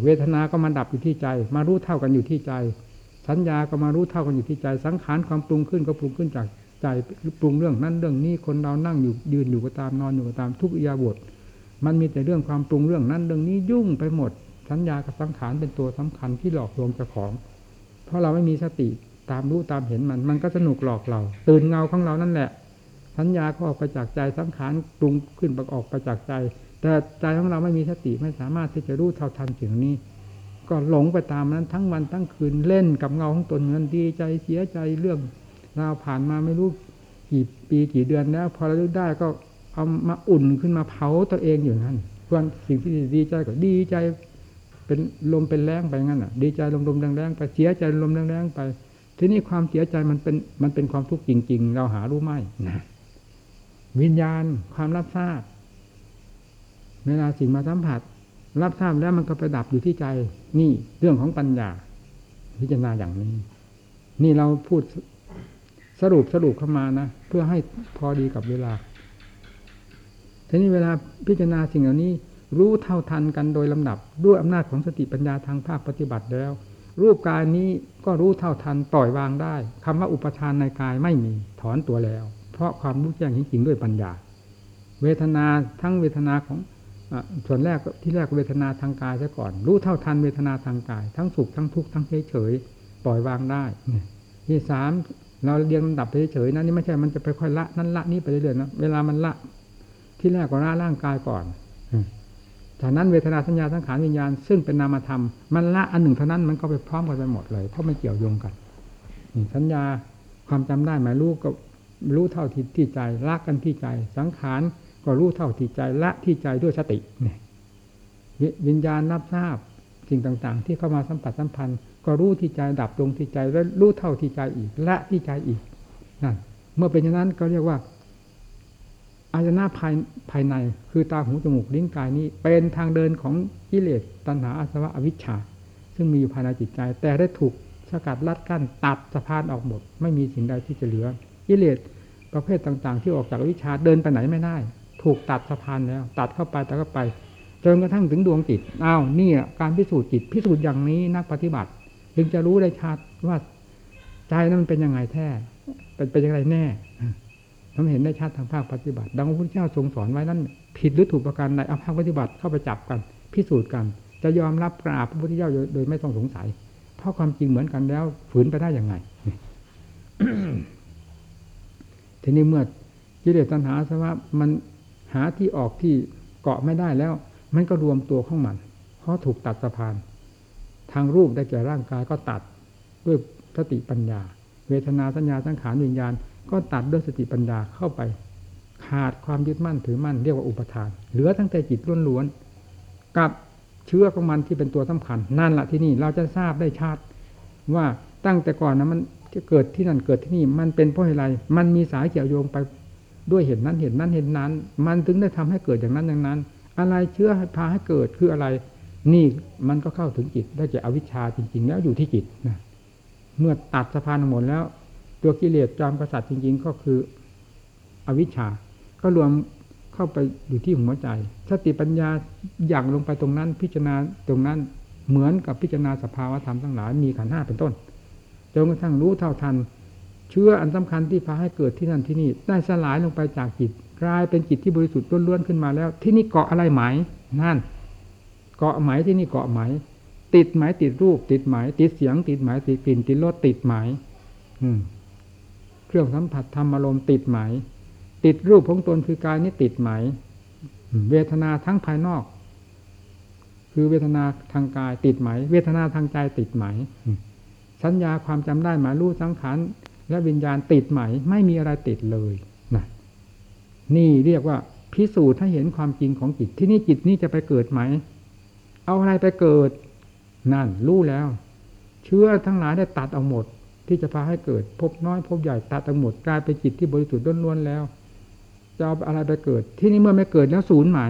เวทนาก็มาดับอยู่ที่ใจ มารู้เท่ากันอยู่ที่ใจ สัญญาก็มารู้เท่ากันอยู่ที่ใจ สังขารความปรุงขึ้นก็ปรุงขึ้นจากใจปรุงเรื่องนั้นเรื่องนี้คนเรานั่งอยู่ยืนอยู่ก็ตามนอนอยู่ก็ตามทุกอิยาบทมันมีแต่เรื่องความปรุงเรื่องนั้นเรื่องนี้ยุ่งไปหมด สัญญากับสังขารเป็นตัวสำคัญที่หลอกลวงเจ้าของ เพราะเราไม่มีสติตามรู้ตามเห็นมันมันก็สนุกหลอกเรา ตื่นเงาของเรานั่นแหละ สัญญาก็ออกไปจากใจสังขารปรุงขึ้นประออกไปจากใจ แต่ใจของเราไม่มีสติไม่สามารถที่จะรู้เท่าทันสิ่งนี้ ก็หลงไปตามนั้นทั้งวันทั้งคืนเล่นกับเงาของตนเงินดีใจเสียใจเรื่องราวผ่านมาไม่รู้กี่ปีกี่เดือนแล้ว พอเราได้ก็เอามาอุ่นขึ้นมาเผาตัวเองอยู่นั่นส่วนสิ่งที่ดีใจก็ดีใจเป็นลมเป็นแรงไปงั้นอะ ดีใจลมลมแรงแรงไปเสียใจลมแรงแรงไปทีนี้ความเสียใจมันเป็นมันเป็นความทุกข์จริง ๆ เราหารู้ไหมนะวิญญาณความรับทราบเวลาสิ่งมาสัมผัส รับทราบแล้วมันก็ไปดับอยู่ที่ใจ นี่เรื่องของปัญญา พิจารณาอย่างนี้ นี่เราพูดสรุปสรุปเข้ามานะ เพื่อให้พอดีกับเวลาทีนี้เวลาพิจารณาสิ่งเหล่านี้ รู้เท่าทันกันโดยลำดับ ด้วยอำนาจของสติปัญญาทางภาคปฏิบัติแล้ว รูปกายนี้ก็รู้เท่าทันปล่อยวางได้คำว่าอุปทานในกายไม่มีถอนตัวแล้ว เพราะความรู้แจ้งจริงๆด้วยปัญญา เวทนาทั้งเวทนาของ ส่วนแรกที่แรกเวทนาทางกายซะก่อน รู้เท่าทันเวทนาทางกาย ทั้งสุขทั้งทุกข์ทั้งเฉยเฉยปล่อยวางได้นี่สามเราเรียงลำดับไปเฉยๆนะนี่ไม่ใช่มันจะไปค่อยละนั่นละนี่ไปเรื่อยๆนะเวลามันละ ที่แรกก็ละร่างกายก่อนจากนั้นเวทนาสัญญาสังขารวิญญาณซึ่งเป็นนามธรรมมันละอันหนึ่งเท่านั้นมันก็ไปพร้อมกันไปหมดเลย เพราะมันเกี่ยวโยงกันสัญญาความจำได้หมายรู้ก็รู้เท่าที่ที่ใจละกันที่ใจสังขาร ก็รู้เท่าที่ใจละที่ใจด้วยสติเนี่ยวิญญาณรับทราบสิ่งต่าง ๆ ที่เข้ามาสัมผัสสัมพันธ์ ก็รู้ที่ใจดับลงที่ใจแล้วรู้เท่าที่ใจอีกละที่ใจอีกนั่นเมื่อเป็นอย่างนั้นก็เรียกว่าอายนะภายภายในคือตาหูจมูกลิ้นกายนี้ เป็นทางเดินของกิเลสตัณหาอาสวะอวิชชา ซึ่งมีอยู่ภายในจิตใจ แต่ได้ถูกสกัดลัดกั้นตัดสะพานออกหมด ไม่มีสิ่งใดที่จะเหลือกิเลสประเภทต่าง ๆ ที่ออกจากวิชาเดินไปไหนไม่ได้ ถูกตัดสะพานแล้ว ตัดเข้าไปตัดเข้าไปจนกระทั่งถึงดวงจิตอ้าวนี่การพิสูจน์จิตพิสูจน์อย่างนี้นักปฏิบัติ จึงจะรู้ได้ชัดว่าใจนั้นมันเป็นยังไงแท้เป็นเป็นยังไงแน่ทำเห็นได้ชัดทางภาคปฏิบัติ ดังพระพุทธเจ้าทรงสอนไว้นั้น ผิดหรือถูกประการใดเอาภาคปฏิบัติเข้าไปจับกัน พิสูจน์กัน จะยอมรับกราบพระพุทธเจ้าโดยไม่ต้องสงสัย เพราะความจริงเหมือนกันแล้ว ฝืนไปได้อย่างไงทีนี้เมื่อกิเลสตัณหาสภาวะมัน หาที่ออกที่เกาะไม่ได้แล้ว มันก็รวมตัวของมัน เพราะถูกตัดสะพาน ทางรูปได้แก่ร่างกายก็ตัดด้วยสติปัญญา เวทนาสัญญาสังขารวิญญาณ ก็ตัดด้วยสติปัญญาเข้าไป ขาดความยึดมั่นถือมั่นเรียกว่าอุปทาน เหลือทั้งแต่จิตล้วนๆกับเชื้อของมันที่เป็นตัวสำคัญ นั่นแหละที่นี่เราจะทราบได้ชัดว่าตั้งแต่ก่อนนะมันจะเกิดที่นั่นเกิดที่นี่มันเป็นเพราะอะไรมันมีสายเกี่ยวโยงไป ด้วยเห็นนั้นเห็นนั้นเห็นนั้น มันถึงได้ทำให้เกิดอย่างนั้นอย่างนั้น อะไรเชื้อพาให้เกิดคืออะไร นี่มันก็เข้าถึงจิตได้จากอวิชชาจริง ๆ แล้วอยู่ที่จิตนะเมื่อตัดสะพานหมดแล้ว ตัวกิเลสจอมกษัตริย์จริง ๆ ก็คืออวิชชา ก็รวมเข้าไปอยู่ที่หัวใจสติปัญญาอย่างลงไปตรงนั้น พิจารณาตรงนั้นเหมือนกับพิจารณาสภาวะธรรมทั้งหลายมีขันห้าเป็นต้นจนกระทั่งรู้เท่าทัน เชื่ออันสำคัญที่พาให้เกิดที่นั่นที่นี่ ได้สลายลงไปจากจิตกลายเป็นจิตที่บริสุทธิ์ล้วนๆขึ้นมาแล้ว ที่นี่เกาะอะไรไหมนั่น เกาะไหมที่นี่เกาะไหม ติดไหมติดรูป ติดไหมติดเสียง ติดไหมติดกลิ่น ติดรสติดไหมอืมเครื่องสัมผัสธรรมอารมณ์ติดไหม ติดรูปของตนคือกายนี้ติดไหม เวทนาทั้งภายนอก คือเวทนาทางกายติดไหม เวทนาทางใจติดไหม สัญญาความจำได้หมายรู้สังขาร และวิญญาณติดไหม ไม่มีอะไรติดเลยนะนี่เรียกว่าพิสูจน์ให้เห็นความจริงของจิตที่นี่จิตนี้จะไปเกิดไหม เอาอะไรไปเกิด นั่นรู้แล้ว เชื้อทั้งหลายได้ตัดเอาหมด ที่จะพาให้เกิด พบน้อย พบใหญ่ตัดเอาหมดกลายเป็นจิตที่บริสุทธิ์ล้วนๆแล้วจะเอาอะไรไปเกิด ที่นี่เมื่อไม่เกิดแล้วศูนย์ไหม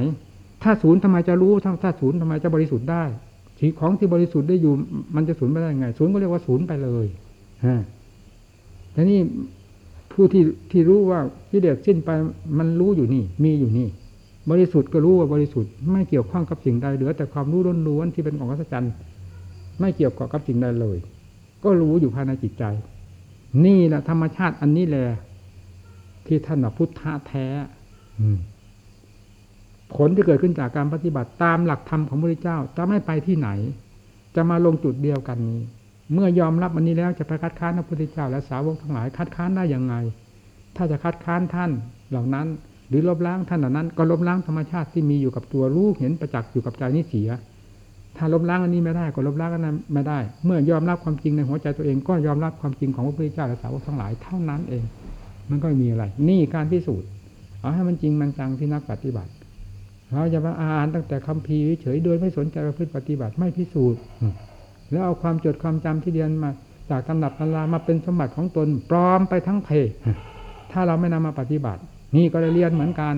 ถ้าศูนย์ทำไมจะรู้ถ้าศูนย์ทำไมจะบริสุทธิ์ได้ที่ของที่บริสุทธิ์ได้อยู่ มันจะศูนย์ไปได้ไงศูนย์ก็เรียกว่าศูนย์ไปเลยฮะ แต่นี่ผู้ที่ที่รู้ว่ากิเลสสิ้นไปมันรู้อยู่นี่ มีอยู่นี่ บริสุทธิ์ก็รู้ว่าบริสุทธิ์ไม่เกี่ยวข้องกับสิ่งใดเหลือแต่ความรู้ล้วนๆที่เป็นของอัศจรรย์ไม่เกี่ยวกับสิ่งใดเลย ก็รู้อยู่ภายในจิตใจ นี่แหละธรรมชาติอันนี้แหละที่ท่านว่าพุทธะแท้ อืผลที่เกิดขึ้นจากการปฏิบัติตามหลักธรรมของพระพุทธเจ้า จะไม่ไปที่ไหน จะมาลงจุดเดียวกันนี้ เมื่อยอมรับอันนี้แล้วจะไปคัดค้านพระพุทธเจ้าและสาวกทั้งหลายคัดค้านได้อยังไง ถ้าจะคัดค้านท่านเหล่านั้น หรือลบล้างท่านเหล่านั้น ก็ลบล้างธรรมชาติที่มีอยู่กับตัวรู้เห็นประจักษ์อยู่กับใจนี่เสีย ถ้าลบล้างอันนี้ไม่ได้ก็ลบล้างอันนั้นไม่ได้ เมื่อยอมรับความจริงในหัวใจตัวเอง ก็ยอมรับความจริงของพระพุทธเจ้าและสาวกทั้งหลายเท่านั้นเอง มันก็มีอะไร นี่การพิสูจน์เอาให้มันจริงมันจังที่นักปฏิบัติเราจะมาอ่านตั้งแต่คำพีเฉยโดยไม่สนใจประพฤติปฏิบัติไม่พิสูจน์ แล้วเอาความจดความจำที่เรียนมาจากตำหนับตำรามาเป็นสมบัติของตนปลอมไปทั้งเพถ้าเราไม่นำมาปฏิบัติ นี่ก็ได้เรียนเหมือนกัน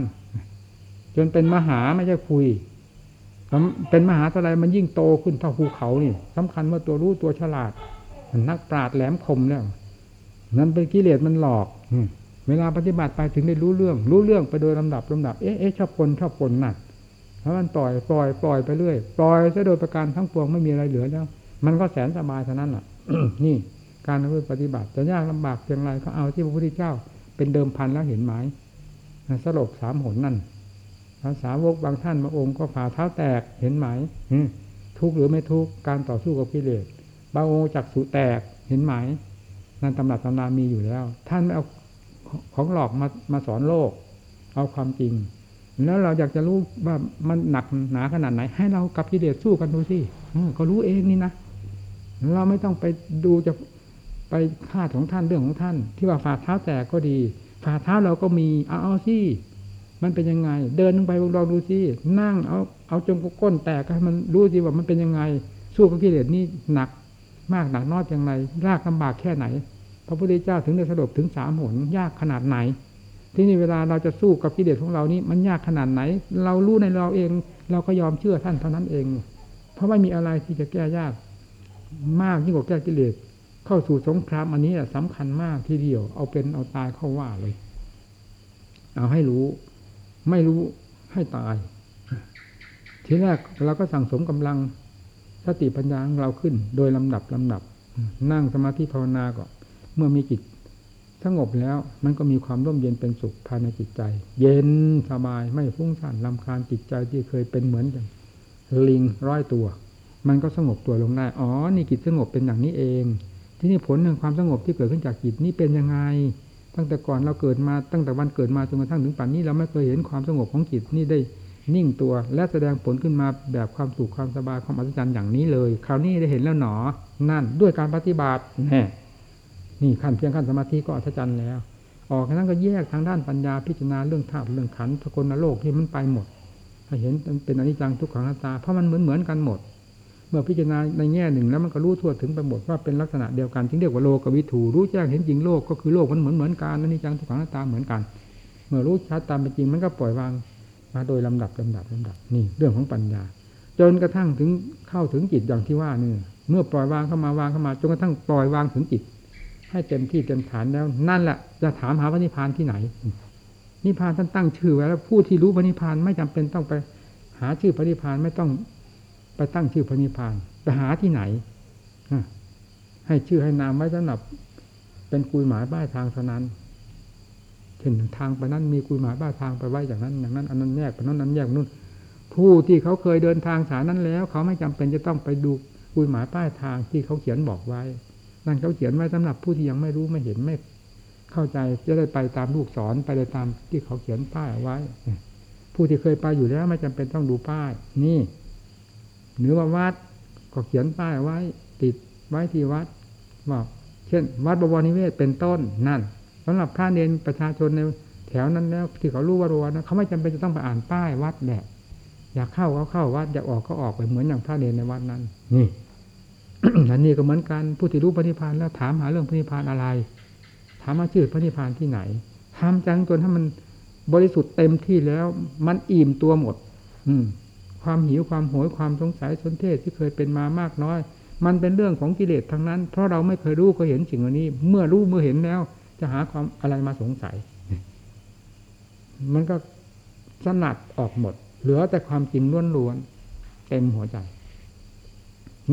จนเป็นมหาไม่ใช่คุย เป็นมหาอะไรมันยิ่งโตขึ้นเท่าภูเขานี่สำคัญว่าตัวรู้ตัวฉลาด นักปราดแหลมคมแล้วนั้นเป็นกิเลสมันหลอกเวลาปฏิบัติไปถึงได้รู้เรื่อง รู้เรื่องไปโดยลำดับลำดับเอ๊ะชอบคนชอบคนหนักเพราะมันปล่อยปล่อยปล่อยไปเรื่อยปล่อยซะโดยประการทั้งปวงไม่มีอะไรเหลือแล้ว มันก็แสนสบายเท่านั้นแหละนี่การปฏิบัติ จะยากลำบากเพียงไรเขาเอาที่พระพุทธเจ้า เป็นเดิมพันแล้วเห็นไหมสลบสามหนนั่นภาษาวกบางท่านมาองค์ก็ผ่าเท้าแตกเห็นไหมทุกหรือไม่ทุกการต่อสู้กับกิเลสบางองค์จักสูแตกเห็นไหมนั่นตำหนักตำนามีอยู่แล้ว ท่านไม่เอาของหลอกมามาสอนโลก เอาความจริง แล้วเราอยากจะรู้ว่ามันหนักหนาขนาดไหน ให้เรากับกิเลสสู้กันดูสิก็รู้เองนี่นะ เราไม่ต้องไปดูจะไปคาดของท่านเรื่องของท่าน ที่ว่าฝ่าเท้าแตกก็ดีฝ่าเท้าเราก็มีเอาเอาสิมันเป็นยังไง เดินลงไปลองดูสินั่งเอาเอาจงก้นแตกให้มันรู้สิว่ามันเป็นยังไง สู้กับกิเลสนี่หนักมากหนักน้อยอย่างไรรากลำบากแค่ไหน พระพุทธเจ้าถึงได้สลบถึงสามหนยากขนาดไหน ที่นี่เวลาเราจะสู้กับกิเลสของเรานี้มันยากขนาดไหน เรารู้ในเราเอง เราก็ยอมเชื่อท่านเท่านั้นเอง เพราะไม่มีอะไรที่จะแก้ยาก มากยิ่งกว่าแก้กิเลสเข้าสู่สงครามอันนี้สำคัญมากทีเดียว เอาเป็นเอาตายเข้าว่าเลย เอาให้รู้ ไม่รู้ให้ตาย ทีแรกเราก็สั่งสมกำลังสติปัญญาของเราขึ้น โดยลำดับลำดับ นั่งสมาธิภาวนาก่อนเมื่อมีจิตสงบแล้วมันก็มีความร่มเย็นเป็นสุขภายในจิตใจ เย็นสบายไม่ฟุ้งซ่านลำคาญจิตใจที่เคยเป็นเหมือนอย่างลิงร้อยตัว มันก็สงบตัวลงได้ อ๋อ นี่จิตสงบเป็นอย่างนี้เอง ที่นี่ผลแห่งความสงบที่เกิดขึ้นจากจิตนี่เป็นยังไง ตั้งแต่ก่อนเราเกิดมาตั้งแต่วันเกิดมาจนกระทั่งถึงปัจจุบันนี้เราไม่เคยเห็นความสงบของจิตนี่ได้นิ่งตัว และแสดงผลขึ้นมาแบบความสุขความสบายความอัศจรรย์อย่างนี้เลย คราวนี้ได้เห็นแล้วหนอ นั่นด้วยการปฏิบัติแน่นี่ขั้นเพียงขั้นสมาธิก็อัศจรรย์แล้ว ออกนั้นก็แยกทางด้านปัญญาพิจารณาเรื่องธาตุเรื่องขันธ์สกลนโลกที่มันไปหมดเห็นเป็นอนิจจังทุกขังตาเพราะมันเหมือนเหมือนกันหมด เมื่อพิจารณาในแง่หนึ่งแล้วมันก็รู้ทั่วถึงไปหมดว่าเป็นลักษณะเดียวกันจึงเรียกว่าโลกวิถูรู้แจ้งเห็นจริงโลกก็คือโลกมันเหมือนเหมือนกันอนิจจังทุกขังตาเหมือนกัน เมื่อรู้ชัดตามเป็นจริงมันก็ปล่อยวางมาโดยลำดับลำดับลำดับนี่เรื่องของปัญญา จนกระทั่งถึงเข้าถึงจิตอย่างที่ว่านี่เมื่อปล่อยวางเข้ามาวางเข้ามาจนกระทั่งปล่อยวางถึงจิต ให้เต็มที่เต็มฐานแล้วนั่นแหละจะถามหาพระนิพพานที่ไหนนิพพานท่านตั้งชื่อไว้แล้วผู้ที่รู้พระนิพพานไม่จำเป็นต้องไป หาชื่อพระนิพพานไม่ต้อง ไปตั้งชื่อพระนิพพานไปหาที่ไหนให้ชื่อให้นามไว้สำหรับ เป็นกุยหมายป้ายทางเท่านั้นเช่นทางไปนั้นมีกุยหมายป้ายทางไปไว้อย่างนั้น อย่างนั้น อันนั้นแยกไปนั้นนั้นแยกนู่นผู้ที่เขาเคยเดินทางสายนั้นแล้ว เขาไม่จำเป็นจะต้องไปดูกุยหมายป้ายทางที่เขาเขียนบอกไว้ นั่นเขาเขียนไว้สำหรับผู้ที่ยังไม่รู้ไม่เห็นไม่เข้าใจจะได้ไปตามลูกศรไปเลยตามที่เขาเขียนป้ายเอาไว้ ผู้ที่เคยไปอยู่แล้วไม่จำเป็นต้องดูป้าย นี่ หรือว่าวัดก็เขียนป้ายไว้ ติดไว้ที่วัดว่าเช่น วัดบวรนิเวศเป็นต้นนั่นสำหรับพระเนนประชาชนในแถวนั้นแล้วที่เขารู้ว่ารัวนะเขาไม่จำเป็นจะต้องไปอ่านป้ายวัดแหละอยากเข้าก็เข้าวัดอยากออกก็ออกไปเหมือนอย่างพระเนรในวัดนั้น นี่อันนี้ก็เหมือนกันผู้ที่รู้ปฏิพานแล้วถามหาเรื่องปฏิพานอะไร ถามว่าชื่อปฏิพานที่ไหนทำจังจนถ้ามันบริสุทธิ์เต็มที่แล้ว มันอิ่มตัวหมด อืม ความหิวความโหยความสงสัยสนเทศที่เคยเป็นมามากน้อย มันเป็นเรื่องของกิเลสทั้งนั้น เพราะเราไม่เคยรู้ก็เห็นสิ่งเหล่านี้ เมื่อรู้เมื่อเห็นแล้ว จะหาความอะไรมาสงสัย มันก็สนัดออกหมด เหลือแต่ความจริงล้วนๆเต็มหัวใจ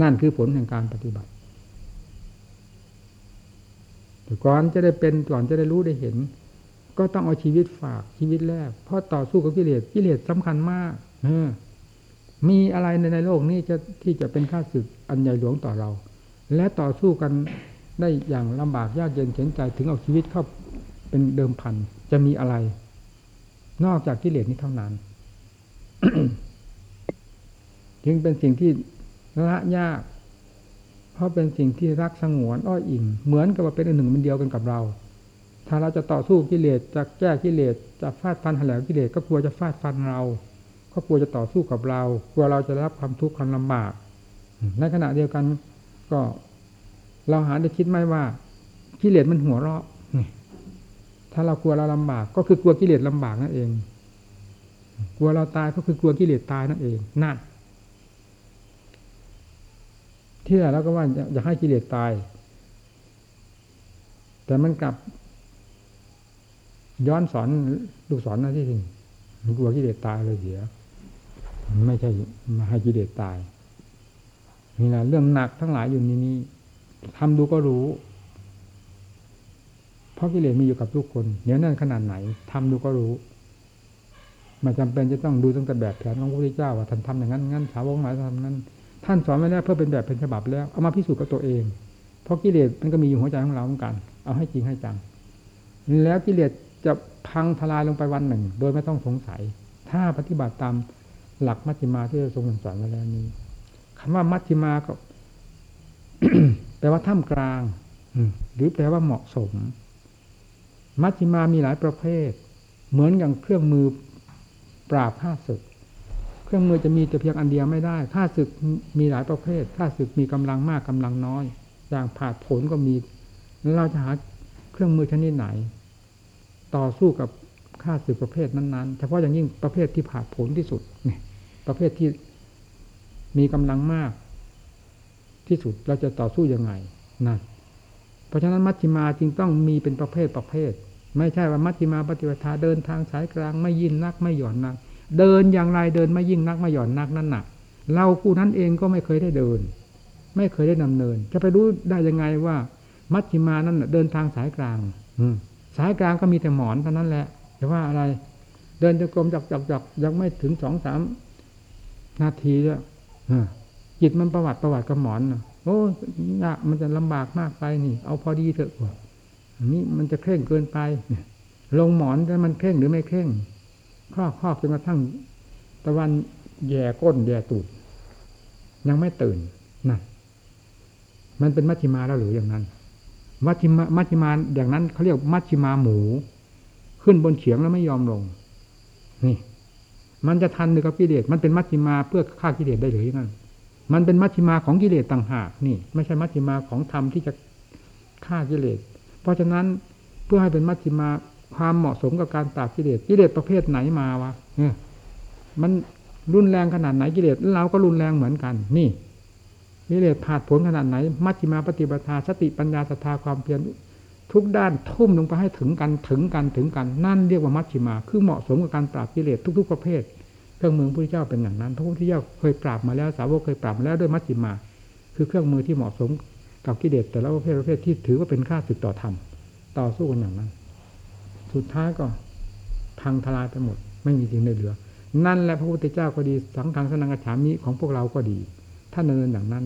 นั่นคือผลแห่งการปฏิบัติแต่ก่อนจะได้เป็นก่อนจะได้รู้ได้เห็น ก็ต้องเอาชีวิตฝากชีวิตแรกเพราะต่อสู้กับกิเลสกิเลสสำคัญมาก เออ มีอะไรในในโลกนี้จะที่จะเป็นข้าศึกอันใหญ่หลวงต่อเรา และต่อสู้กันได้อย่างลำบากยากเย็นเข็นใจถึงเอาชีวิตเข้าเป็นเดิมพันจะมีอะไร นอกจากกิเลสนี้เท่านั้นจึงเป็นสิ่งที่ละยาก เพราะเป็นสิ่งที่รักสงวนอ้อยอิง เหมือนกับว่าเป็นอันหนึ่งมันเดียวกันกับเรา ถ้าเราจะต่อสู้กิเลสจะแก้กิเลสจะฟาดฟันหันแหลวกิเลสก็กลัวจะฟาดฟันเรา ก็กลัวจะต่อสู้กับเรา กลัวเราจะรับความทุกข์ความลำบาก ในขณะเดียวกันก็เราหาได้คิดไหมว่ากิเลสมันหัวเราะถ้าเรากลัวเราลำบาก ก็คือกลัวกิเลสลำบากนั่นเอง กลัวเราตายก็คือกลัวกิเลสตายนั่นเองนั่นที่แรกเราก็ว่าอยากให้กิเลสตาย แต่มันกลับ ย้อนสอนลูกสอนนะที่จริงกลัวกิเลสตายเลยเสีย ไม่ใช่มาให้กิเลสตาย นี่แหละเรื่องหนักทั้งหลายอยู่ในนี้ทำดูก็รู้ เพราะกิเลสมีอยู่กับทุกคนเหนียวแน่นขนาดไหนทำดูก็รู้ไม่จำเป็นจะต้องดูตั้งแต่แบบแผนของพระพุทธเจ้าว่าท่านทำอย่างนั้นงั้นสาวกหมายทำนั้น ท่านสอนไว้แล้วเพื่อเป็นแบบเป็นฉบับแล้วเอามาพิสูจน์กับตัวเอง เพราะกิเลสมันก็มีอยู่หัวใจของเราเหมือนกัน เอาให้จริงให้จัง แล้วกิเลสจะพังทลายลงไปวันหนึ่ง โดยไม่ต้องสงสัย ถ้าปฏิบัติตาม หลักมัชฌิมาที่ทรงสอนไว้แล้วนี้คำว่ามัชฌิมาก็แปลว่าท่ามกลางหรือแปลว่าเหมาะสม มัชฌิมามีหลายประเภท เหมือนอย่างเครื่องมือปราบข้าศึก เครื่องมือจะมีแต่เพียงอันเดียวไม่ได้ข้าศึกมีหลายประเภทข้าศึกมีกำลังมากกำลังน้อย อย่างผาดผลก็มีเราจะหาเครื่องมือชนิดไหน ต่อสู้กับข้าศึกประเภทนั้นๆเฉพาะอย่างยิ่งประเภทที่ผาดผลที่สุดเนี่ย ประเภทที่มีกำลังมาก ที่สุดเราจะต่อสู้ยังไงนั่นเพราะฉะนั้นมัชฌิมาจึงต้องมีเป็นประเภทประเภท ไม่ใช่ว่ามัชฌิมาปฏิปทาเดินทางสายกลางไม่ยิ่งนักไม่หย่อนนัก เดินอย่างไรเดินไม่ยิ่งนักไม่หย่อนนักนั่นน่ะเราผู้นั้นเองก็ไม่เคยได้เดิน ไม่เคยได้นำเนิน จะไปรู้ได้ยังไงว่า มัชฌิมานั้นเดินทางสายกลาง อืสายกลางก็มีแต่หมอนเท่านั้นแหละแต่ว่าอะไร เดินจะกรมจักจักจักยังไม่ถึงสองสาม นาทีแล้วจิตมันประวัติประวัติกับหมอนโอ้ยากมันจะลำบากมากไปนี่ เอาพอดีเถอะกว่านี่มันจะเคร่งเกินไปลงหมอนแต่มันเคร่งหรือไม่เคร่งข้อข้อจนกระทั่ง ตะวันแย่ก้นแย่ตูดยังไม่ตื่นนั่นมันเป็นมัชฌิมาแล้วหรืออย่างนั้นมัชฌิมามัชฌิมาอย่างนั้นเขาเรียกมัชฌิมาหมู ขึ้นบนเฉียงแล้วไม่ยอมลง นี่ มันจะทันหรือกับกิเลสมันเป็นมัชฌิมาเพื่อฆ่ากิเลสได้หรือนั่นมันเป็นมัชฌิมาของกิเลสต่างหากนี่ ไม่ใช่มัชฌิมาของธรรมที่จะฆ่ากิเลส เพราะฉะนั้นเพื่อให้เป็นมัชฌิมาความเหมาะสมกับการปราบกิเลสกิเลสประเภทไหนมาวะเนี่ยมันรุนแรงขนาดไหนกิเลสเราก็รุนแรงเหมือนกัน นี่กิเลสผาดผลขนาดไหน มัชฌิมาปฏิปทาสติปัญญาศรัทธาความเพียร ทุกด้านทุ่มลงไปให้ถึงกันถึงกันถึงกันนั่นเรียกว่ามัชฌิมา คือเหมาะสมกับการปราบกิเลสทุก ๆ ประเภท เครื่องมือพระพุทธเจ้าเป็นอย่างนั้นพระพุทธเจ้าเคยปราบมาแล้วสาวกเคยปราบมาแล้วด้วยมัชฌิมา คือเครื่องมือที่เหมาะสมกับกิเลสแต่ละประเภทประเภทที่ถือว่าเป็นข้าศึกต่อธรรมต่อสู้กันอย่างนั้น สุดท้ายก็พังทลายไปหมด ไม่มีสิ่งใดเหลือ นั่นแหละพระพุทธเจ้าก็ดีสังฆังสนังกระฉามิของพวกเราก็ดี ท่านดำเนินอย่างนั้น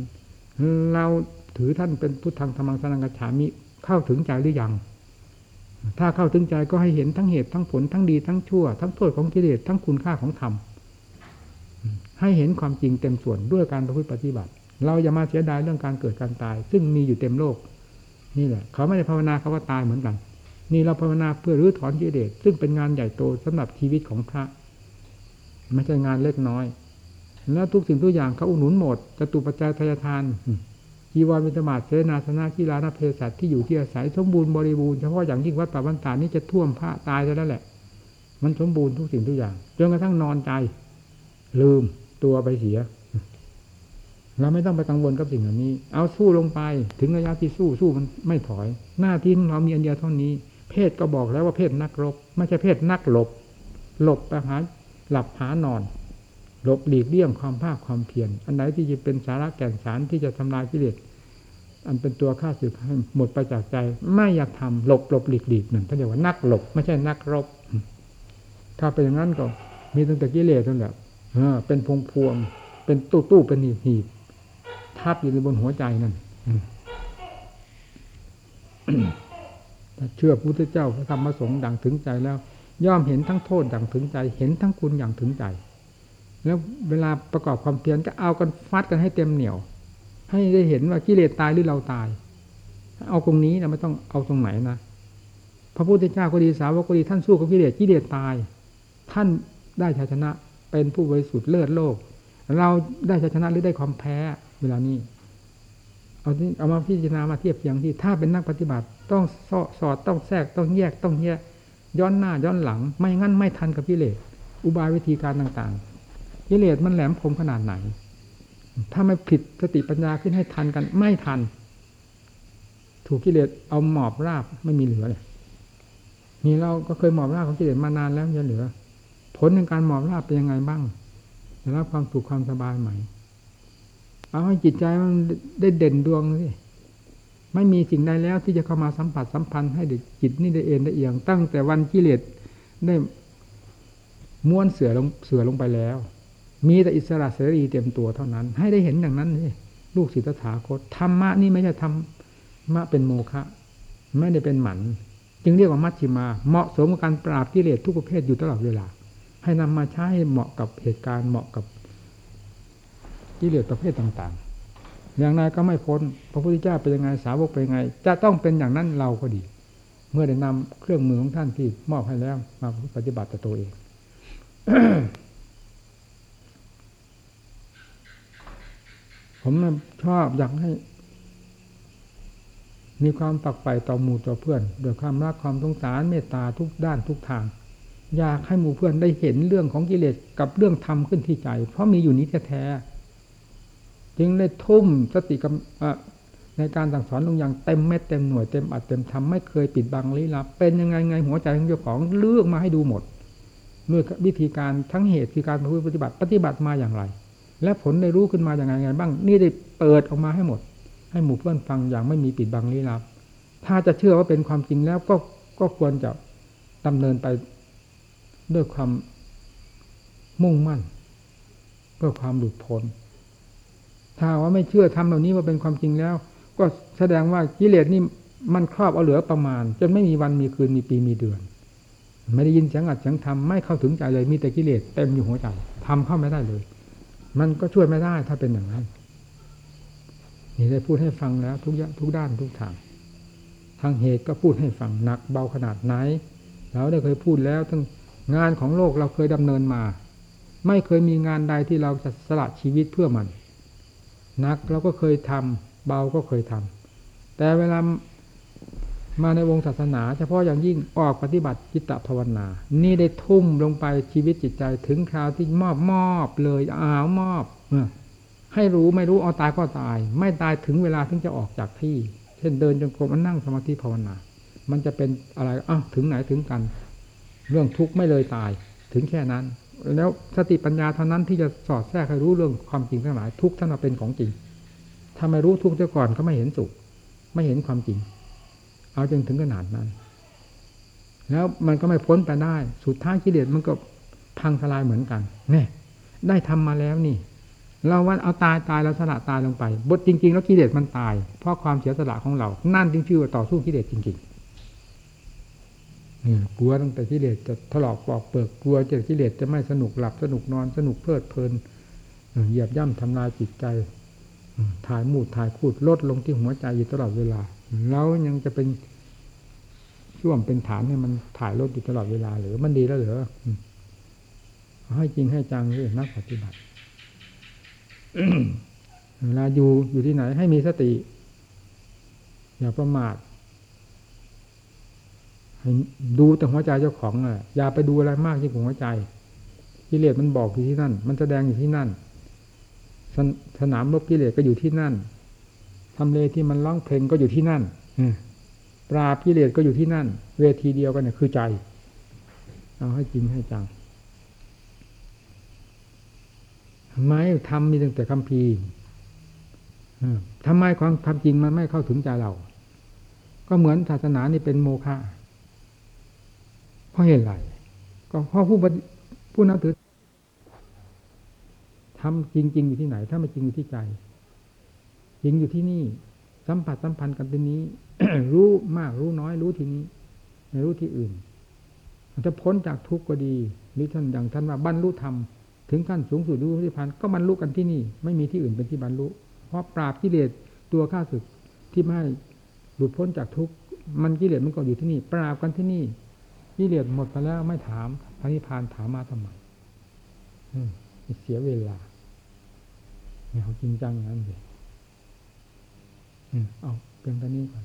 เราถือท่านเป็นพุทธังธรรมังสนังกระฉามิ เข้าถึงใจหรือยัง ถ้าเข้าถึงใจก็ให้เห็นทั้งเหตุทั้งผลทั้งดีทั้งชั่ว ทั้งโทษของกิเลสทั้งคุณค่าของธรรมให้เห็นความจริงเต็มส่วนด้วยการประพฤติปฏิบัติ เราอย่ามาเสียดายเรื่องการเกิดการตาย ซึ่งมีอยู่เต็มโลก นี่แหละ เขาไม่ได้ภาวนาเขาว่าตายเหมือนกัน นี่เราภาวนาเพื่อรื้อถอนกิเลสซึ่งเป็นงานใหญ่โตสำหรับชีวิตของพระไม่ใช่งานเล็กน้อย แล้วทุกสิ่งทุกอย่างเขาอุดหนุนหมดจตุปัจจัยทายทาน จีวรวิตมาเสนาสนะกีฬานาเพศัตที่อยู่ที่อาศัยสมบูรณ์บริบูรณ์เฉพาะอย่างยิ่งวัดป่าวันตานี่จะท่วมพระตายซะแล้วแหละ มันสมบูรณ์ทุกสิ่งทุกอย่างจนกระทั่งนอนใจ ลืมตัวไปเสียเราไม่ต้องไปกังวลกับสิ่งเหล่านี้ เอาสู้ลงไป ถึงระยะที่สู้สู้มันไม่ถอย หน้าที่ของเรามีอันเดียวเท่านี้ เพศก็บอกแล้วว่าเพศนักรบ ไม่ใช่เพศนักหลบ หลบไปหาหลับหานอน ลบหลีกเลี่ยงความภาคความเพียรอันไหนที่จะเป็นสาระแก่นสารที่จะทำลายกิเลสอันเป็นตัวฆ่าศึกให้หมดไปจากใจ ไม่อยากทำหลบหลบหลีกหลีกนั่นเขานเรียกว่านักหลบ ไม่ใช่นักรบ ถ้าเป็นอย่างนั้นก็ มีตั้งแต่กิเลสนั่นแหละเป็นพวงพวงเป็นตู้ตู้เป็นหีบหีบทับอยู่ในบนหัวใจนั่นถ้าเชื่อพระพุทธเจ้าพระธรรมพระสงฆ์ดังถึงใจแล้ว ย่อมเห็นทั้งโทษอย่างถึงใจ เห็นทั้งคุณอย่างถึงใจ แล้วเวลาประกอบความเพียรก็เอากันฟัดกันให้เต็มเหนียว ให้ได้เห็นว่ากิเลสตายหรือเราตาย เอาตรงนี้นะไม่ต้องเอาตรงไหนนะพระพุทธเจ้าก็ดีสาวกก็ดีท่านสู้กับกิเลสกิเลสตาย ท่านได้ชัยชนะเป็นผู้บริสุทธิ์เลิศโลก เราได้ชัยชนะหรือได้ความแพ้เวลานี้เอาที่เอามาพิจารณามาเทียบอย่างที่ถ้าเป็นนักปฏิบัติต้องสอสอดต้องแทรกต้องแยกต้องแยกย้อนหน้าย้อนหลัง ไม่งั้นไม่ทันกับกิเลสอุบายวิธีการต่างๆ กิเลสมันแหลมคมขนาดไหน ถ้าไม่ผิดสติปัญญาขึ้นให้ทันกัน ไม่ทัน ถูกกิเลสเอาหมอบราบไม่มีเหลือเลยนี่เราก็เคยหมอบราบของกิเลสมานานแล้วยังเหลือ ผลในการหมอบราบเป็นยังไงบ้างได้รับความสุขความสบายไหมเอาให้จิตใจมันได้เด่นดวงสิไม่มีสิ่งใดแล้วที่จะเข้ามาสัมผัสสัมพันธ์ให้จิตนี่ได้เอ็นได้เอียง ตั้งแต่วันกิเลสได้ม้วนเสือลงเสือลงไปแล้ว มีแต่อิสระเสรีเต็มตัวเท่านั้น ให้ได้เห็นอย่างนั้นสิลูกศิษย์ถาคตธรรมะนี่ไม่ใช่ธรรมะเป็นโมฆะไม่ได้เป็นหมัน จึงเรียกว่ามัชชิมา เหมาะสมกับการปราบกิเลสทุกประเภทอยู่ตลอดเวลา ให้นำมาใช้เหมาะกับเหตุการณ์เหมาะกับกิเลสประเภทต่างๆ อย่างไรก็ไม่พ้น พระพุทธเจ้าเป็นยังไงสาวกเป็นยังไง จะต้องเป็นอย่างนั้นเราก็ดี เมื่อได้นำเครื่องมือของท่านที่มอบให้แล้วมาปฏิบัติต่อตัวเอง ผมชอบอยากให้ มีความปักไปต่อหมู่ต่อเพื่อนด้วยความรักความสงสารเมตตาทุกด้านทุกทาง อยากให้หมู่เพื่อนได้เห็นเรื่องของกิเลสกับเรื่องธรรมขึ้นที่ใจ เพราะมีอยู่นี้แท้ๆจึงได้ทุ่มสติกับในการสั่งสอนลงอย่างเต็มเม็ดเต็มหน่วยเต็มอัดเต็มทำไม่เคยปิดบังลี้ลับ เป็นยังไงไงหัวใจของเจ้าของเลือกมาให้ดูหมดด้วยวิธีการทั้งเหตุคือการพูดปฏิบัติปฏิบัติมาอย่างไร และผลได้รู้ขึ้นมาอย่างไรไงบ้าง นี่ได้เปิดออกมาให้หมด ให้หมู่เพื่อนฟังอย่างไม่มีปิดบังลี้ลับ ถ้าจะเชื่อว่าเป็นความจริงแล้วก็ก็ควรจะดำเนินไปด้วยความมุ่งมั่น เพื่อความหลุดพ้น ถ้าว่าไม่เชื่อทำแบบนี้ว่าเป็นความจริงแล้ว ก็แสดงว่ากิเลสนี่มันครอบเอาเหลือประมาณจนไม่มีวันมีคืนมีปีมีเดือน ไม่ได้ยินเสียงอัดเสียงทำไม่เข้าถึงใจเลยมีแต่กิเลสเต็มอยู่หัวใจทำเข้าไม่ได้เลย มันก็ช่วยไม่ได้ถ้าเป็นอย่างนั้น นี่ได้พูดให้ฟังแล้ว ทุกย่างทุกด้านทุกทาง ทางเหตุก็พูดให้ฟังหนักเบาขนาดไหน เราได้เคยพูดแล้วทั้งงานของโลกเราเคยดำเนินมา ไม่เคยมีงานใดที่เราจะสละชีวิตเพื่อมันนักเราก็เคยทำเบาก็เคยทำแต่เวลา มาในวงศาสนา เฉพาะอย่างยิ่งออกปฏิบัติจิตตภาวนา นี่ได้ทุ่มลงไปชีวิตจิตใจถึงคราวที่มอบมอบเลยอ้าวมอบให้รู้ไม่รู้เอาตายก็ตาย ไม่ตายถึงเวลาถึงจะออกจากที่ เช่นเดินจงกรมนั่งสมาธิภาวนา มันจะเป็นอะไรอ้าวถึงไหนถึงกัน เรื่องทุกข์ไม่เลยตายถึงแค่นั้น แล้วสติปัญญาเท่านั้นที่จะสอดแทรกให้รู้เรื่องความจริงทั้งหลายทุกข์ท่านมาเป็นของจริงถ้าไม่รู้ทุกเจ้าก่อนก็ไม่เห็นสุขไม่เห็นความจริง เอาจนถึงขนาดนั้น แล้วมันก็ไม่พ้นไปได้ สุดท้ายกิเลสมันก็พังทลายเหมือนกันเนี่ยได้ทำมาแล้วนี่ เราว่าเอาตายตายแล้วสละตายลงไปบทจริง ๆ แล้วกิเลสมันตาย เพราะความเสียสละของเรา นั่นจึงชื่อว่าต่อสู้กิเลสจริงๆนี่กลัวตั้งแต่กิเลสจะถลอกปอกเปลือกกลัวจะกิเลสจะไม่สนุกหลับสนุกนอนสนุกเพลิดเพลินเหยียบย่ำทำลายจิตใจถ่ายมูดถ่ายคูดลดลงที่หัวใจอยู่ตลอดเวลา เรายังจะเป็นช่วมเป็นฐานให้มันถ่ายรถอยู่ตลอดเวลาหรือมันดีแล้วเหรอให้จริงให้จังเลยนักปฏิบัติเวลาอยู่อยู่ที่ไหนให้มีสติ อย่าประมาทดูแต่หัวใจเจ้าของอะอย่าไปดูอะไรมากที่หัวใจกิเลสมันบอกอยู่ที่นั่น มันแสดงอยู่ที่นั่น สนสนามรบกิเลสก็อยู่ที่นั่น ทำเลที่มันร้องเพลงก็อยู่ที่นั่นอืมปราบกิเลสก็อยู่ที่นั่น เวทีเดียวกันเนี่ยคือใจ เอาให้จริงให้จังทำไมทำมีตั้งแต่คำพีร์เออทำไมความความจริงมันไม่เข้าถึงใจเรา ก็เหมือนศาสนานี่เป็นโมฆะเพราะเหตุไรก็เพราะผู้ปฏิผู้นับถือทำจริง ๆ อยู่ที่ไหน ถ้าไม่จริงอยู่ที่ใจ จริงอยู่ที่นี่ สัมผัสสัมพันธ์กันที่นี้ รู้มากรู้น้อยรู้ที่นี้ไม่รู้ที่อื่นจะพ้นจากทุกข์ก็ดีหรือท่านอย่างท่านว่าบรรลุธรรมถึงขั้นสูงสุดรู้ที่พันก็บรรลุกันที่นี่ ไม่มีที่อื่นเป็นที่บรรลุ เพราะปราบกิเลสตัวข้าศึกที่ไม่ให้หลุดพ้นจากทุกข์มันกิเลสมันก็อยู่ที่นี่ ปราบกันที่นี่กิเลสหมดไปแล้วไม่ถามพระนิพพานถามมาทำไมอืมเสียเวลาเนี่ยเขาจริงจังอย่างนั้นเลยอืม เอาเพียงเท่านี้ก่อน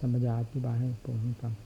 ธรรมยาอธิบายให้ผมฟัง